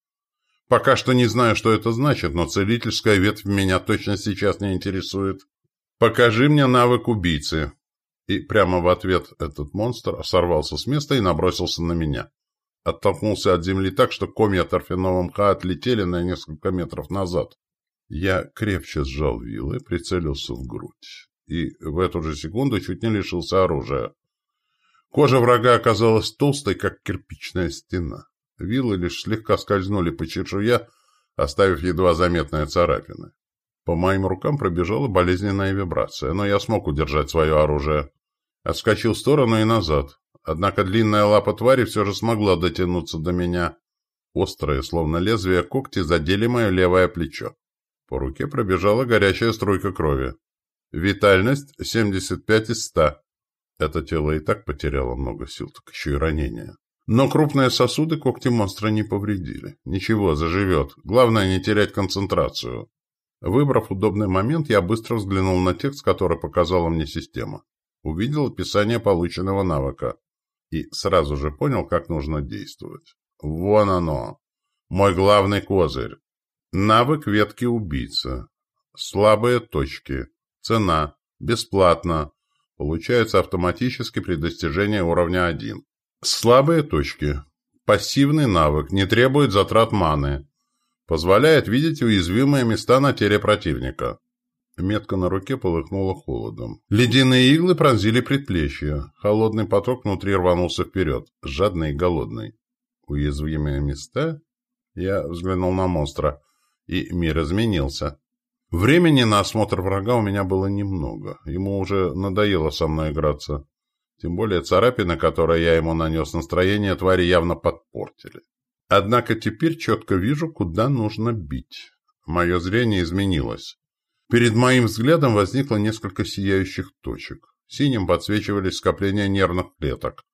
Пока что не знаю, что это значит, но целительская ветвь меня точно сейчас не интересует. Покажи мне навык убийцы. И прямо в ответ этот монстр сорвался с места и набросился на меня. Оттолкнулся от земли так, что комья торфяного мха отлетели на несколько метров назад. Я крепче сжал вилы, прицелился в грудь. И в эту же секунду чуть не лишился оружия. Кожа врага оказалась толстой, как кирпичная стена. Вилы лишь слегка скользнули по чешуя, оставив едва заметные царапины. По моим рукам пробежала болезненная вибрация, но я смог удержать свое оружие. Отскочил в сторону и назад. Однако длинная лапа твари все же смогла дотянуться до меня. Острые, словно лезвие когти, задели мое левое плечо. По руке пробежала горячая струйка крови. Витальность 75 из 100. Это тело и так потеряло много сил, так еще и ранение. Но крупные сосуды когти монстра не повредили. Ничего, заживет. Главное не терять концентрацию. Выбрав удобный момент, я быстро взглянул на текст, который показала мне система. Увидел описание полученного навыка. И сразу же понял, как нужно действовать. Вон оно. Мой главный козырь. Навык ветки убийца. Слабые точки. Цена. Бесплатно. Получается автоматически при достижении уровня 1. Слабые точки. Пассивный навык, не требует затрат маны. Позволяет видеть уязвимые места на теле противника. Метка на руке полыхнула холодом. Ледяные иглы пронзили предплечье. Холодный поток внутри рванулся вперед, жадный и голодный. Уязвимые места? Я взглянул на монстра, и мир изменился. Времени на осмотр врага у меня было немного. Ему уже надоело со мной играться. Тем более царапины, которые я ему нанес, настроение твари явно подпортили. Однако теперь четко вижу, куда нужно бить. Мое зрение изменилось. Перед моим взглядом возникло несколько сияющих точек. Синим подсвечивались скопления нервных клеток.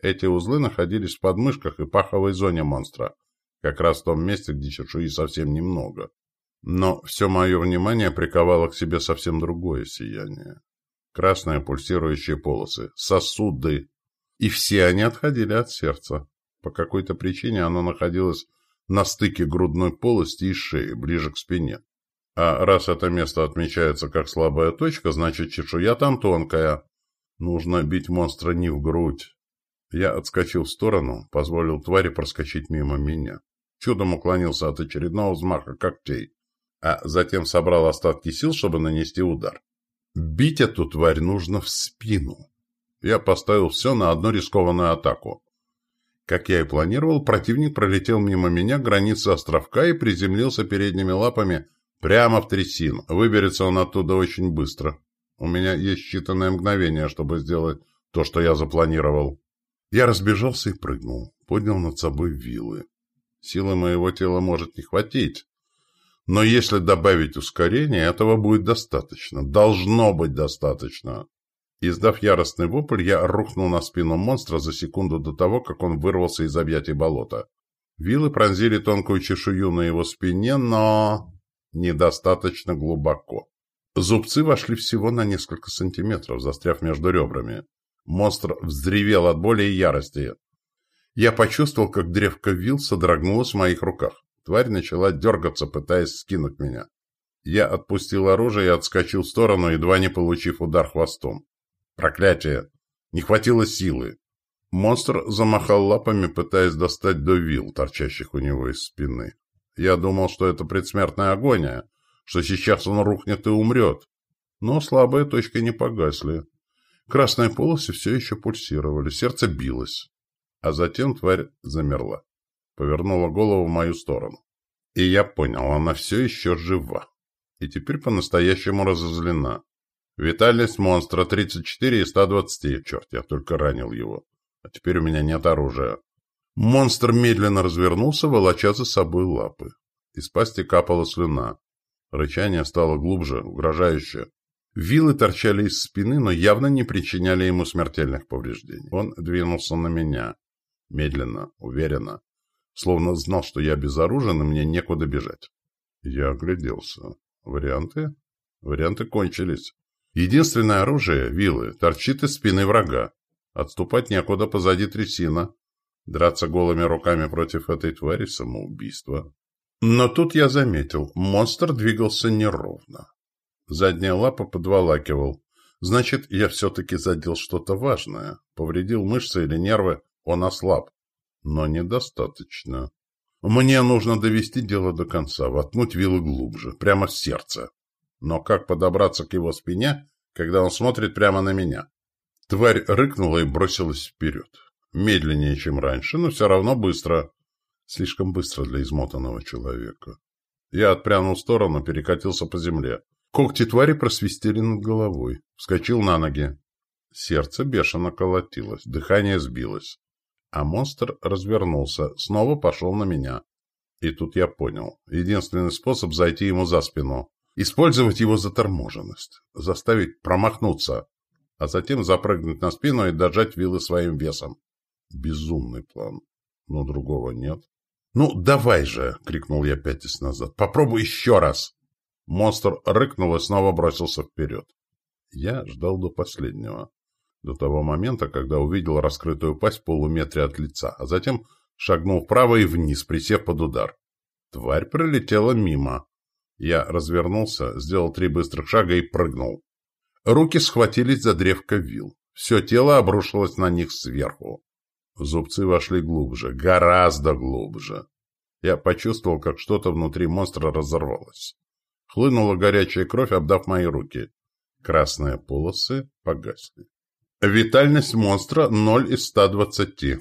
Эти узлы находились в подмышках и паховой зоне монстра, как раз в том месте, где чешуи совсем немного. Но все мое внимание приковало к себе совсем другое сияние красные пульсирующие полосы, сосуды. И все они отходили от сердца. По какой-то причине оно находилось на стыке грудной полости и шеи, ближе к спине. А раз это место отмечается как слабая точка, значит чешуя там тонкая. Нужно бить монстра не в грудь. Я отскочил в сторону, позволил твари проскочить мимо меня. Чудом уклонился от очередного взмаха когтей, а затем собрал остатки сил, чтобы нанести удар. Бить эту тварь нужно в спину. Я поставил все на одну рискованную атаку. Как я и планировал, противник пролетел мимо меня границы островка и приземлился передними лапами прямо в трясину. Выберется он оттуда очень быстро. У меня есть считанное мгновение, чтобы сделать то, что я запланировал. Я разбежался и прыгнул. Поднял над собой вилы. Силы моего тела может не хватить, но если добавить ускорение, этого будет достаточно. Должно быть достаточно. Издав яростный вопль, я рухнул на спину монстра за секунду до того, как он вырвался из объятий болота. Вилы пронзили тонкую чешую на его спине, но недостаточно глубоко. Зубцы вошли всего на несколько сантиметров, застряв между ребрами. Монстр взревел от боли и ярости. Я почувствовал, как древко вил содрогнулось в моих руках. Тварь начала дергаться, пытаясь скинуть меня. Я отпустил оружие и отскочил в сторону, едва не получив удар хвостом. Проклятие! Не хватило силы. Монстр замахал лапами, пытаясь достать до вил, торчащих у него из спины. Я думал, что это предсмертная агония, что сейчас он рухнет и умрет. Но слабые точки не погасли. Красные полосы все еще пульсировали, сердце билось. А затем тварь замерла. Повернула голову в мою сторону. И я понял, она все еще жива. И теперь по-настоящему разозлена. Витальность монстра 34 из 120. Черт, я только ранил его. А теперь у меня нет оружия. Монстр медленно развернулся, волоча за собой лапы. Из пасти капала слюна. Рычание стало глубже, угрожающе. Вилы торчали из спины, но явно не причиняли ему смертельных повреждений. Он двинулся на меня. Медленно, уверенно. Словно знал, что я безоружен, и мне некуда бежать. Я огляделся. Варианты? Варианты кончились. Единственное оружие, вилы, торчит из спины врага. Отступать некуда позади трясина. Драться голыми руками против этой твари – самоубийство. Но тут я заметил, монстр двигался неровно. Задняя лапа подволакивал. Значит, я все-таки задел что-то важное. Повредил мышцы или нервы, он ослаб. Но недостаточно. Мне нужно довести дело до конца, воткнуть вилы глубже, прямо в сердце. Но как подобраться к его спине, когда он смотрит прямо на меня? Тварь рыкнула и бросилась вперед. Медленнее, чем раньше, но все равно быстро. Слишком быстро для измотанного человека. Я отпрянул в сторону, перекатился по земле. Когти твари просвистели над головой. Вскочил на ноги. Сердце бешено колотилось, дыхание сбилось. А монстр развернулся, снова пошел на меня. И тут я понял. Единственный способ зайти ему за спину. Использовать его заторможенность. Заставить промахнуться а затем запрыгнуть на спину и дожать вилы своим весом. Безумный план. Но другого нет. «Ну, давай же!» — крикнул я пятясь назад. «Попробуй еще раз!» Монстр рыкнул и снова бросился вперед. Я ждал до последнего. До того момента, когда увидел раскрытую пасть в полуметре от лица, а затем шагнул вправо и вниз, присев под удар. Тварь пролетела мимо. Я развернулся, сделал три быстрых шага и прыгнул. Руки схватились за древко вил. Все тело обрушилось на них сверху. Зубцы вошли глубже, гораздо глубже. Я почувствовал, как что-то внутри монстра разорвалось. Хлынула горячая кровь, обдав мои руки. Красные полосы погасли. Витальность монстра 0 из 120.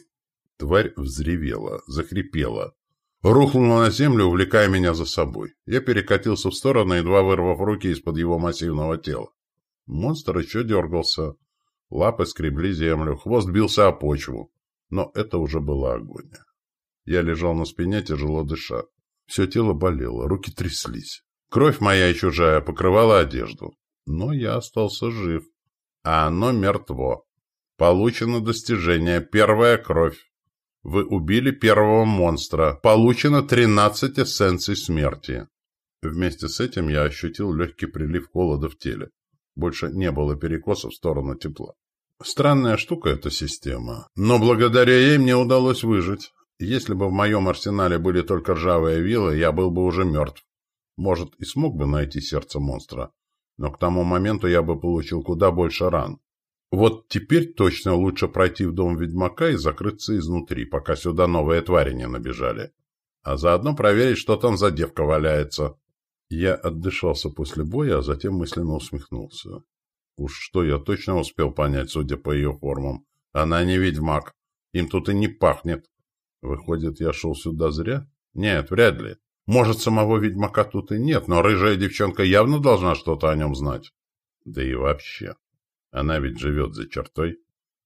Тварь взревела, захрипела. Рухнула на землю, увлекая меня за собой. Я перекатился в сторону, едва вырвав руки из-под его массивного тела. Монстр еще дергался. Лапы скребли землю, хвост бился о почву. Но это уже была агония. Я лежал на спине, тяжело дыша. Все тело болело, руки тряслись. Кровь моя и чужая покрывала одежду. Но я остался жив. А оно мертво. Получено достижение «Первая кровь». Вы убили первого монстра. Получено 13 эссенций смерти. Вместе с этим я ощутил легкий прилив холода в теле. Больше не было перекоса в сторону тепла. Странная штука эта система, но благодаря ей мне удалось выжить. Если бы в моем арсенале были только ржавые вилы, я был бы уже мертв. Может, и смог бы найти сердце монстра, но к тому моменту я бы получил куда больше ран. Вот теперь точно лучше пройти в дом ведьмака и закрыться изнутри, пока сюда новые твари не набежали. А заодно проверить, что там за девка валяется. Я отдышался после боя, а затем мысленно усмехнулся. Уж что я точно успел понять, судя по ее формам. Она не ведьмак. Им тут и не пахнет. Выходит, я шел сюда зря? Нет, вряд ли. Может, самого ведьмака тут и нет, но рыжая девчонка явно должна что-то о нем знать. Да и вообще. Она ведь живет за чертой,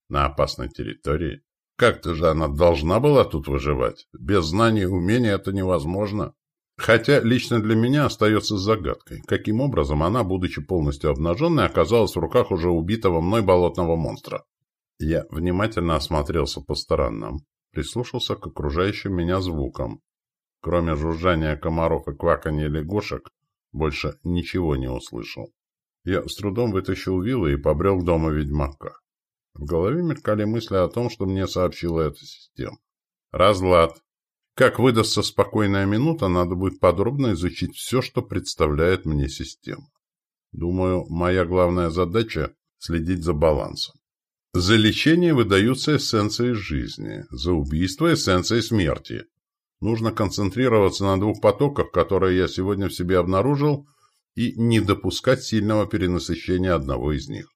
на опасной территории. Как-то же она должна была тут выживать. Без знаний и умения это невозможно. Хотя лично для меня остается загадкой, каким образом она, будучи полностью обнаженной, оказалась в руках уже убитого мной болотного монстра. Я внимательно осмотрелся по сторонам. прислушался к окружающим меня звукам. Кроме жужжания комаров и кваканья лягушек, больше ничего не услышал. Я с трудом вытащил вилы и побрел к дому ведьмака. В голове мелькали мысли о том, что мне сообщила эта система. Разлад. Как выдастся спокойная минута, надо будет подробно изучить все, что представляет мне система. Думаю, моя главная задача – следить за балансом. За лечение выдаются эссенции жизни, за убийство – эссенции смерти. Нужно концентрироваться на двух потоках, которые я сегодня в себе обнаружил, и не допускать сильного перенасыщения одного из них.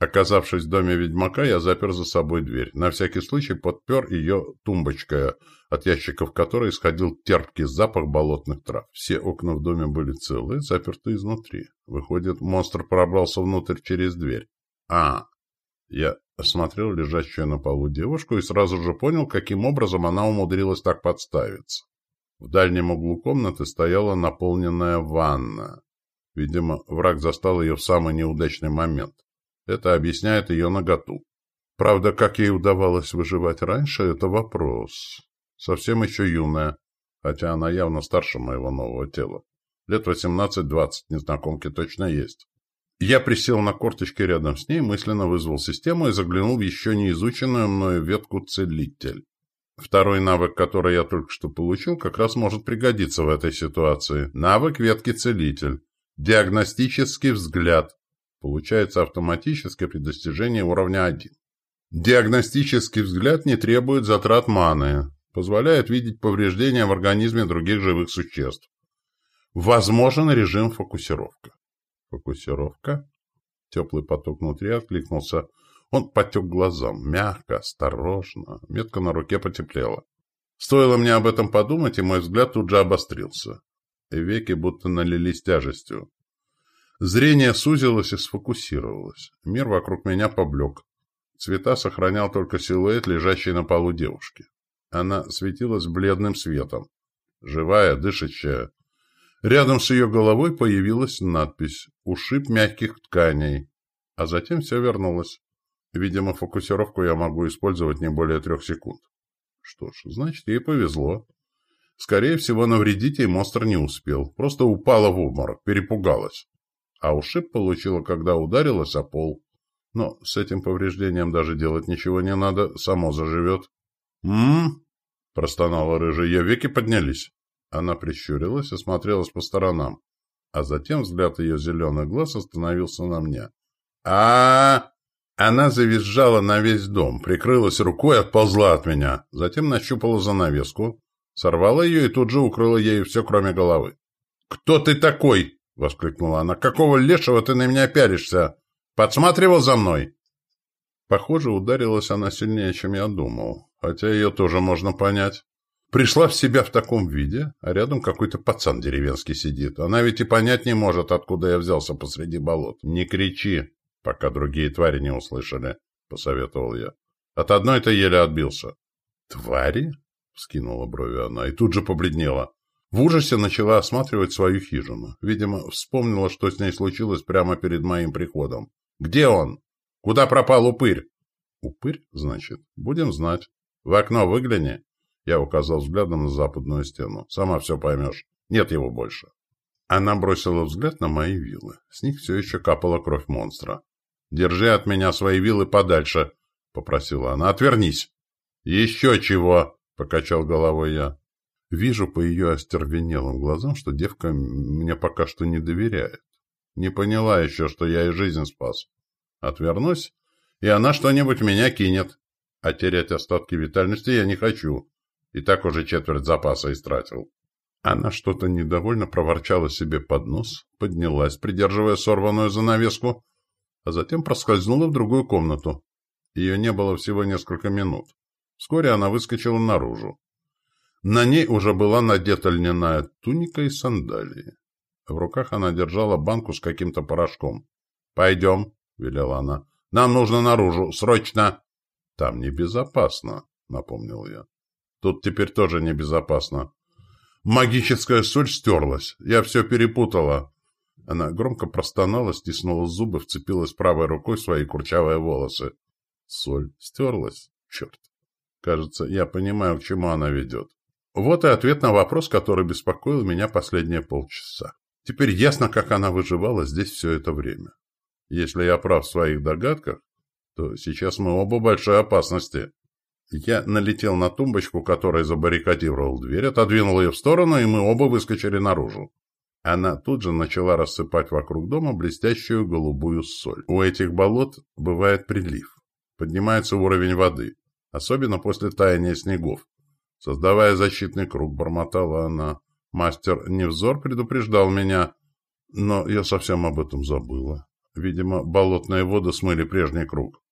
Оказавшись в доме ведьмака, я запер за собой дверь. На всякий случай подпер ее тумбочкой, от ящиков которой исходил терпкий запах болотных трав. Все окна в доме были целы, заперты изнутри. Выходит, монстр пробрался внутрь через дверь. А, я осмотрел лежащую на полу девушку и сразу же понял, каким образом она умудрилась так подставиться. В дальнем углу комнаты стояла наполненная ванна. Видимо, враг застал ее в самый неудачный момент. Это объясняет ее наготу. Правда, как ей удавалось выживать раньше, это вопрос. Совсем еще юная, хотя она явно старше моего нового тела. Лет 18-20, незнакомки точно есть. Я присел на корточки рядом с ней, мысленно вызвал систему и заглянул в еще не изученную мною ветку «Целитель». Второй навык, который я только что получил, как раз может пригодиться в этой ситуации. Навык ветки «Целитель». Диагностический взгляд. Получается автоматически при достижении уровня 1. Диагностический взгляд не требует затрат маны, позволяет видеть повреждения в организме других живых существ. Возможен режим фокусировка. Фокусировка. Теплый поток внутри откликнулся. Он потек глазам, мягко, осторожно. Метка на руке потеплела. Стоило мне об этом подумать, и мой взгляд тут же обострился. И веки будто налились тяжестью. Зрение сузилось и сфокусировалось. Мир вокруг меня поблек. Цвета сохранял только силуэт, лежащий на полу девушки. Она светилась бледным светом. Живая, дышащая. Рядом с ее головой появилась надпись «Ушиб мягких тканей». А затем все вернулось. Видимо, фокусировку я могу использовать не более трех секунд. Что ж, значит, ей повезло. Скорее всего, навредить ей монстр не успел. Просто упала в обморок, перепугалась а ушиб получила, когда ударилась о пол. Но с этим повреждением даже делать ничего не надо, само заживет. «М-м-м!» — простонала рыжая, ее веки поднялись. Она прищурилась и смотрелась по сторонам, а затем взгляд ее зеленых глаз остановился на мне. а, -а, Она завизжала на весь дом, прикрылась рукой отползла от меня, затем нащупала занавеску, сорвала ее и тут же укрыла ею все, кроме головы. «Кто ты такой?» — воскликнула она. «Какого лешего ты на меня пялишься? Подсматривал за мной?» Похоже, ударилась она сильнее, чем я думал, хотя ее тоже можно понять. Пришла в себя в таком виде, а рядом какой-то пацан деревенский сидит. Она ведь и понять не может, откуда я взялся посреди болот. «Не кричи, пока другие твари не услышали», — посоветовал я. «От одной-то еле отбился». «Твари?» — вскинула брови она и тут же побледнела. В ужасе начала осматривать свою хижину. Видимо, вспомнила, что с ней случилось прямо перед моим приходом. «Где он? Куда пропал упырь?» «Упырь, значит? Будем знать. В окно выгляни». Я указал взглядом на западную стену. «Сама все поймешь. Нет его больше». Она бросила взгляд на мои вилы. С них все еще капала кровь монстра. «Держи от меня свои вилы подальше», — попросила она. «Отвернись». «Еще чего», — покачал головой я. Вижу по ее остервенелым глазам, что девка мне пока что не доверяет. Не поняла еще, что я ей жизнь спас. Отвернусь, и она что-нибудь меня кинет. А терять остатки витальности я не хочу. И так уже четверть запаса истратил. Она что-то недовольно проворчала себе под нос, поднялась, придерживая сорванную занавеску, а затем проскользнула в другую комнату. Ее не было всего несколько минут. Вскоре она выскочила наружу. На ней уже была надета льняная туника и сандалии. В руках она держала банку с каким-то порошком. «Пойдем», — велела она. «Нам нужно наружу, срочно!» «Там небезопасно», — напомнил я. «Тут теперь тоже небезопасно. Магическая соль стерлась. Я все перепутала». Она громко простонала, стиснула зубы, вцепилась правой рукой в свои курчавые волосы. Соль стерлась. Черт. Кажется, я понимаю, к чему она ведет. Вот и ответ на вопрос, который беспокоил меня последние полчаса. Теперь ясно, как она выживала здесь все это время. Если я прав в своих догадках, то сейчас мы оба большой опасности. Я налетел на тумбочку, которая забаррикадировал дверь, отодвинул ее в сторону, и мы оба выскочили наружу. Она тут же начала рассыпать вокруг дома блестящую голубую соль. У этих болот бывает прилив. Поднимается уровень воды, особенно после таяния снегов. Создавая защитный круг, бормотала она. Мастер Невзор предупреждал меня, но я совсем об этом забыла. Видимо, болотные воды смыли прежний круг.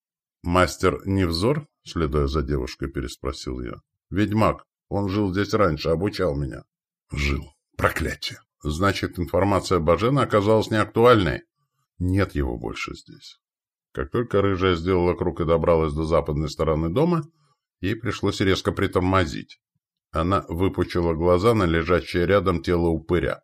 «Мастер Невзор?» — следуя за девушкой, переспросил я. «Ведьмак. Он жил здесь раньше, обучал меня». «Жил. Проклятие!» Значит, информация Бажена оказалась неактуальной. Нет его больше здесь. Как только рыжая сделала круг и добралась до западной стороны дома, ей пришлось резко притормозить. Она выпучила глаза на лежащее рядом тело упыря.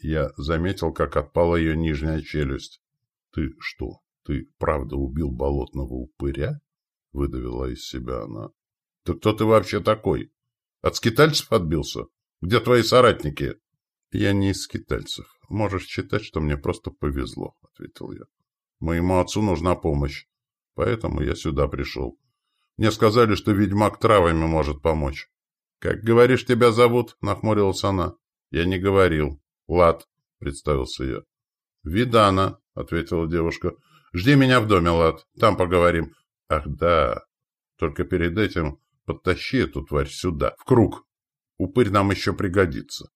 Я заметил, как отпала ее нижняя челюсть. — Ты что, ты правда убил болотного упыря? — выдавила из себя она. — Ты кто ты вообще такой? От скитальцев отбился? Где твои соратники? «Я не из скитальцев. Можешь считать, что мне просто повезло», — ответил я. «Моему отцу нужна помощь, поэтому я сюда пришел. Мне сказали, что ведьмак травами может помочь». «Как говоришь, тебя зовут?» — нахмурилась она. «Я не говорил. Лад», — представился я. «Видана», — ответила девушка. «Жди меня в доме, Лад. Там поговорим». «Ах, да. Только перед этим подтащи эту тварь сюда, в круг. Упырь нам еще пригодится».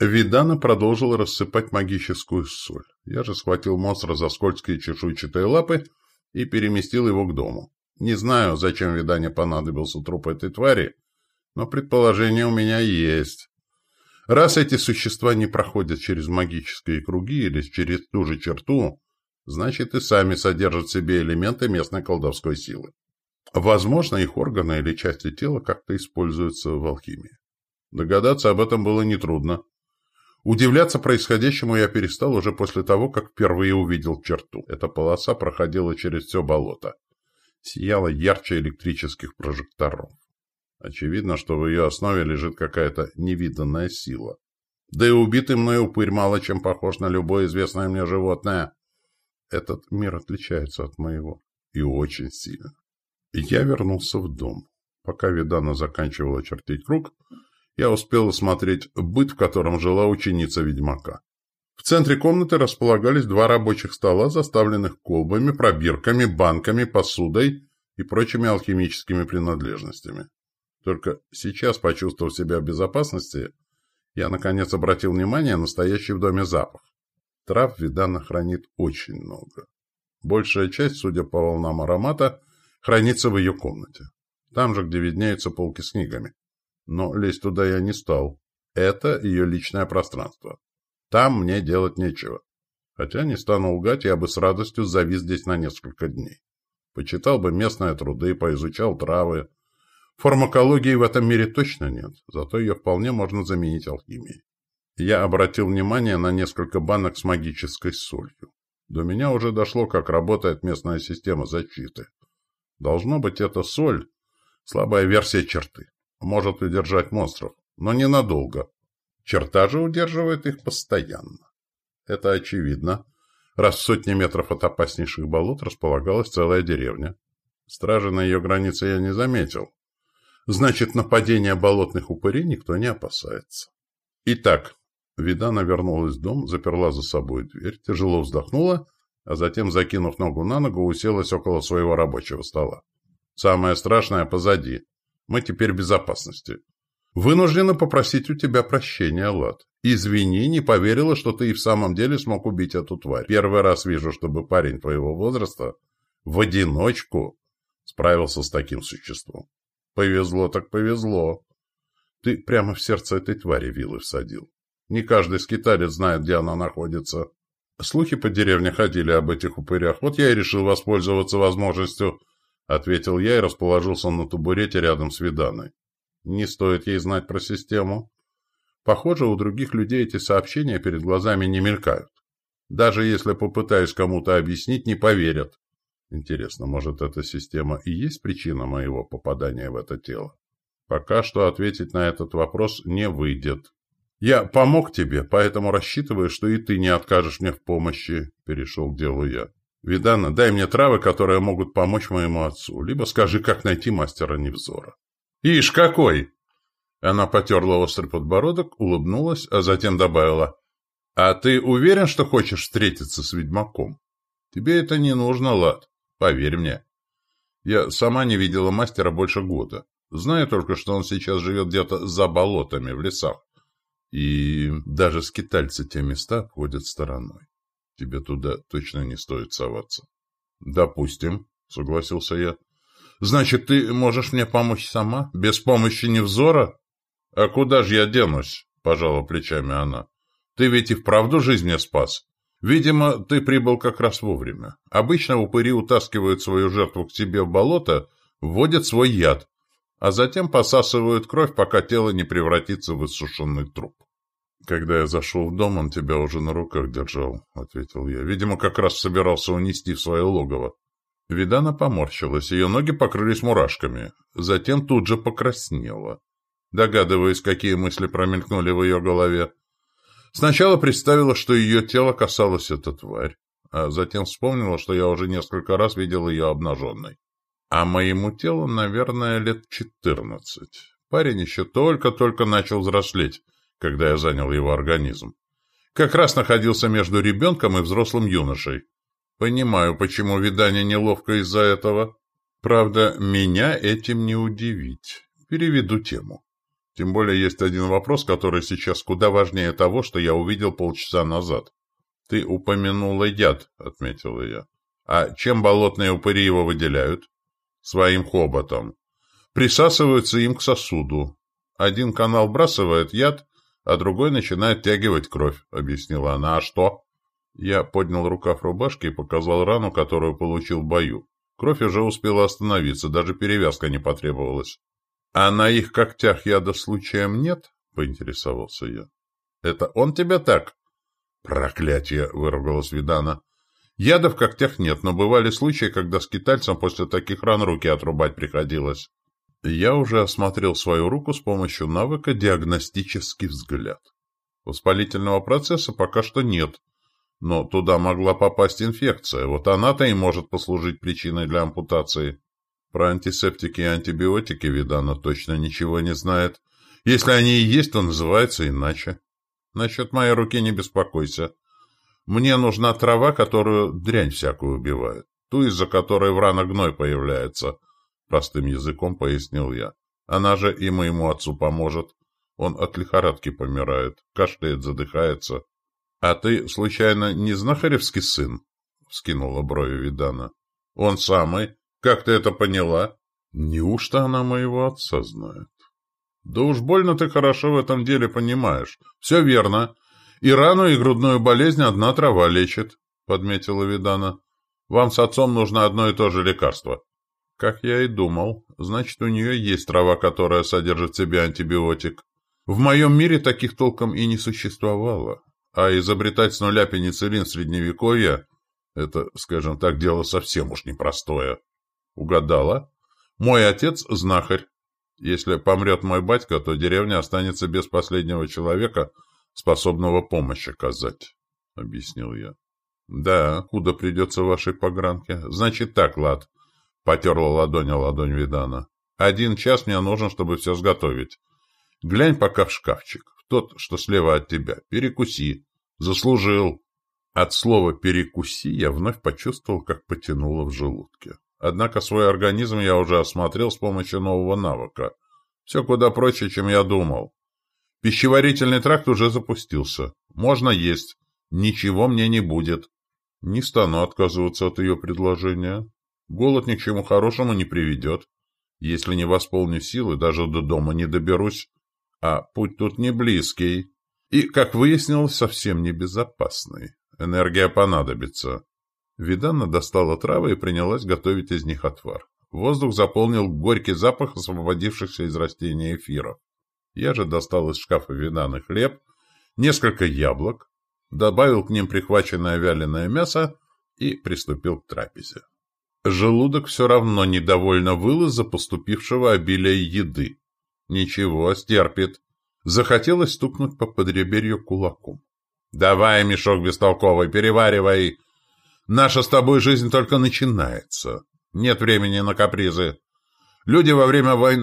Видана продолжил рассыпать магическую соль. Я же схватил монстра за скользкие чешуйчатые лапы и переместил его к дому. Не знаю, зачем Видане понадобился труп этой твари, но предположение у меня есть. Раз эти существа не проходят через магические круги или через ту же черту, значит и сами содержат в себе элементы местной колдовской силы. Возможно, их органы или части тела как-то используются в алхимии. Догадаться об этом было нетрудно. Удивляться происходящему я перестал уже после того, как впервые увидел черту. Эта полоса проходила через все болото. Сияла ярче электрических прожекторов. Очевидно, что в ее основе лежит какая-то невиданная сила. Да и убитый мной упырь мало чем похож на любое известное мне животное. Этот мир отличается от моего. И очень сильно. Я вернулся в дом. Пока Видана заканчивала чертить круг, я успел осмотреть быт, в котором жила ученица ведьмака. В центре комнаты располагались два рабочих стола, заставленных колбами, пробирками, банками, посудой и прочими алхимическими принадлежностями. Только сейчас, почувствовав себя в безопасности, я, наконец, обратил внимание на стоящий в доме запах. Трав Видана хранит очень много. Большая часть, судя по волнам аромата, хранится в ее комнате. Там же, где виднеются полки с книгами. Но лезть туда я не стал. Это ее личное пространство. Там мне делать нечего. Хотя не стану лгать, я бы с радостью завис здесь на несколько дней. Почитал бы местные труды, поизучал травы. Фармакологии в этом мире точно нет, зато ее вполне можно заменить алхимией. Я обратил внимание на несколько банок с магической солью. До меня уже дошло, как работает местная система защиты. Должно быть, это соль – слабая версия черты может удержать монстров, но ненадолго. Черта же удерживает их постоянно. Это очевидно, раз в сотни метров от опаснейших болот располагалась целая деревня. Стражи на ее границе я не заметил. Значит, нападения болотных упырей никто не опасается. Итак, Видана вернулась в дом, заперла за собой дверь, тяжело вздохнула, а затем, закинув ногу на ногу, уселась около своего рабочего стола. Самое страшное позади. Мы теперь в безопасности. Вынуждена попросить у тебя прощения, Лад. Извини, не поверила, что ты и в самом деле смог убить эту тварь. Первый раз вижу, чтобы парень твоего возраста в одиночку справился с таким существом. Повезло так повезло. Ты прямо в сердце этой твари вилы всадил. Не каждый скиталец знает, где она находится. Слухи по деревне ходили об этих упырях. Вот я и решил воспользоваться возможностью Ответил я и расположился на табурете рядом с Виданой. Не стоит ей знать про систему. Похоже, у других людей эти сообщения перед глазами не мелькают. Даже если попытаюсь кому-то объяснить, не поверят. Интересно, может, эта система и есть причина моего попадания в это тело? Пока что ответить на этот вопрос не выйдет. «Я помог тебе, поэтому рассчитываю, что и ты не откажешь мне в помощи», — перешел к делу я. «Видана, дай мне травы, которые могут помочь моему отцу, либо скажи, как найти мастера Невзора». «Ишь, какой!» Она потерла острый подбородок, улыбнулась, а затем добавила. «А ты уверен, что хочешь встретиться с ведьмаком? Тебе это не нужно, Лад, поверь мне. Я сама не видела мастера больше года. Знаю только, что он сейчас живет где-то за болотами, в лесах. И даже скитальцы те места обходят стороной. Тебе туда точно не стоит соваться. — Допустим, — согласился я. — Значит, ты можешь мне помочь сама? Без помощи невзора? — А куда же я денусь? — пожала плечами она. — Ты ведь и вправду жизнь мне спас. Видимо, ты прибыл как раз вовремя. Обычно упыри утаскивают свою жертву к себе в болото, вводят свой яд, а затем посасывают кровь, пока тело не превратится в иссушенный труп. «Когда я зашел в дом, он тебя уже на руках держал», — ответил я. «Видимо, как раз собирался унести в свое логово». Видана поморщилась, ее ноги покрылись мурашками. Затем тут же покраснела. Догадываясь, какие мысли промелькнули в ее голове. Сначала представила, что ее тело касалось эта тварь, а затем вспомнила, что я уже несколько раз видел ее обнаженной. А моему телу, наверное, лет четырнадцать. Парень еще только-только начал взрослеть, когда я занял его организм. Как раз находился между ребенком и взрослым юношей. Понимаю, почему видание неловко из-за этого. Правда, меня этим не удивить. Переведу тему. Тем более есть один вопрос, который сейчас куда важнее того, что я увидел полчаса назад. «Ты упомянула яд», — отметила я. «А чем болотные упыри его выделяют?» своим хоботом. Присасываются им к сосуду. Один канал бросает яд, а другой начинает тягивать кровь, объяснила она. А что? Я поднял рукав рубашки и показал рану, которую получил в бою. Кровь уже успела остановиться, даже перевязка не потребовалась. А на их когтях яда случаем нет? Поинтересовался я. Это он тебя так? Проклятие! Выругалась Видана. Яда в когтях нет, но бывали случаи, когда скитальцам после таких ран руки отрубать приходилось. Я уже осмотрел свою руку с помощью навыка «Диагностический взгляд». Воспалительного процесса пока что нет, но туда могла попасть инфекция, вот она-то и может послужить причиной для ампутации. Про антисептики и антибиотики Видана точно ничего не знает. Если они и есть, то называются иначе. Насчет моей руки не беспокойся. Мне нужна трава, которую дрянь всякую убивает, ту, из-за которой в ранах гной появляется, — простым языком пояснил я. Она же и моему отцу поможет. Он от лихорадки помирает, кашляет, задыхается. — А ты, случайно, не знахаревский сын? — вскинула брови Видана. — Он самый. Как ты это поняла? — Неужто она моего отца знает? — Да уж больно ты хорошо в этом деле понимаешь. Все верно. И рану, и грудную болезнь одна трава лечит, — подметила Видана. Вам с отцом нужно одно и то же лекарство. Как я и думал, значит, у нее есть трава, которая содержит в себе антибиотик. В моем мире таких толком и не существовало. А изобретать с нуля пенициллин в средневековье — это, скажем так, дело совсем уж непростое. Угадала? Мой отец — знахарь. Если помрет мой батька, то деревня останется без последнего человека — способного помощь оказать, — объяснил я. — Да, куда придется вашей погранке? Значит так, Лад, — потерла ладонь о ладонь Видана. — Один час мне нужен, чтобы все сготовить. Глянь пока в шкафчик, в тот, что слева от тебя. Перекуси. Заслужил. От слова «перекуси» я вновь почувствовал, как потянуло в желудке. Однако свой организм я уже осмотрел с помощью нового навыка. Все куда проще, чем я думал. Пищеварительный тракт уже запустился. Можно есть. Ничего мне не будет. Не стану отказываться от ее предложения. Голод ни к чему хорошему не приведет. Если не восполню силы, даже до дома не доберусь. А путь тут не близкий. И, как выяснилось, совсем не безопасный. Энергия понадобится. Виданна достала травы и принялась готовить из них отвар. Воздух заполнил горький запах освободившихся из растения эфиров. Я же достал из шкафа винаный хлеб, несколько яблок, добавил к ним прихваченное вяленое мясо и приступил к трапезе. Желудок все равно недовольно выл из-за поступившего обилия еды. Ничего, стерпит. Захотелось стукнуть по подреберью кулаком. «Давай, мешок бестолковый, переваривай. Наша с тобой жизнь только начинается. Нет времени на капризы. Люди во время войны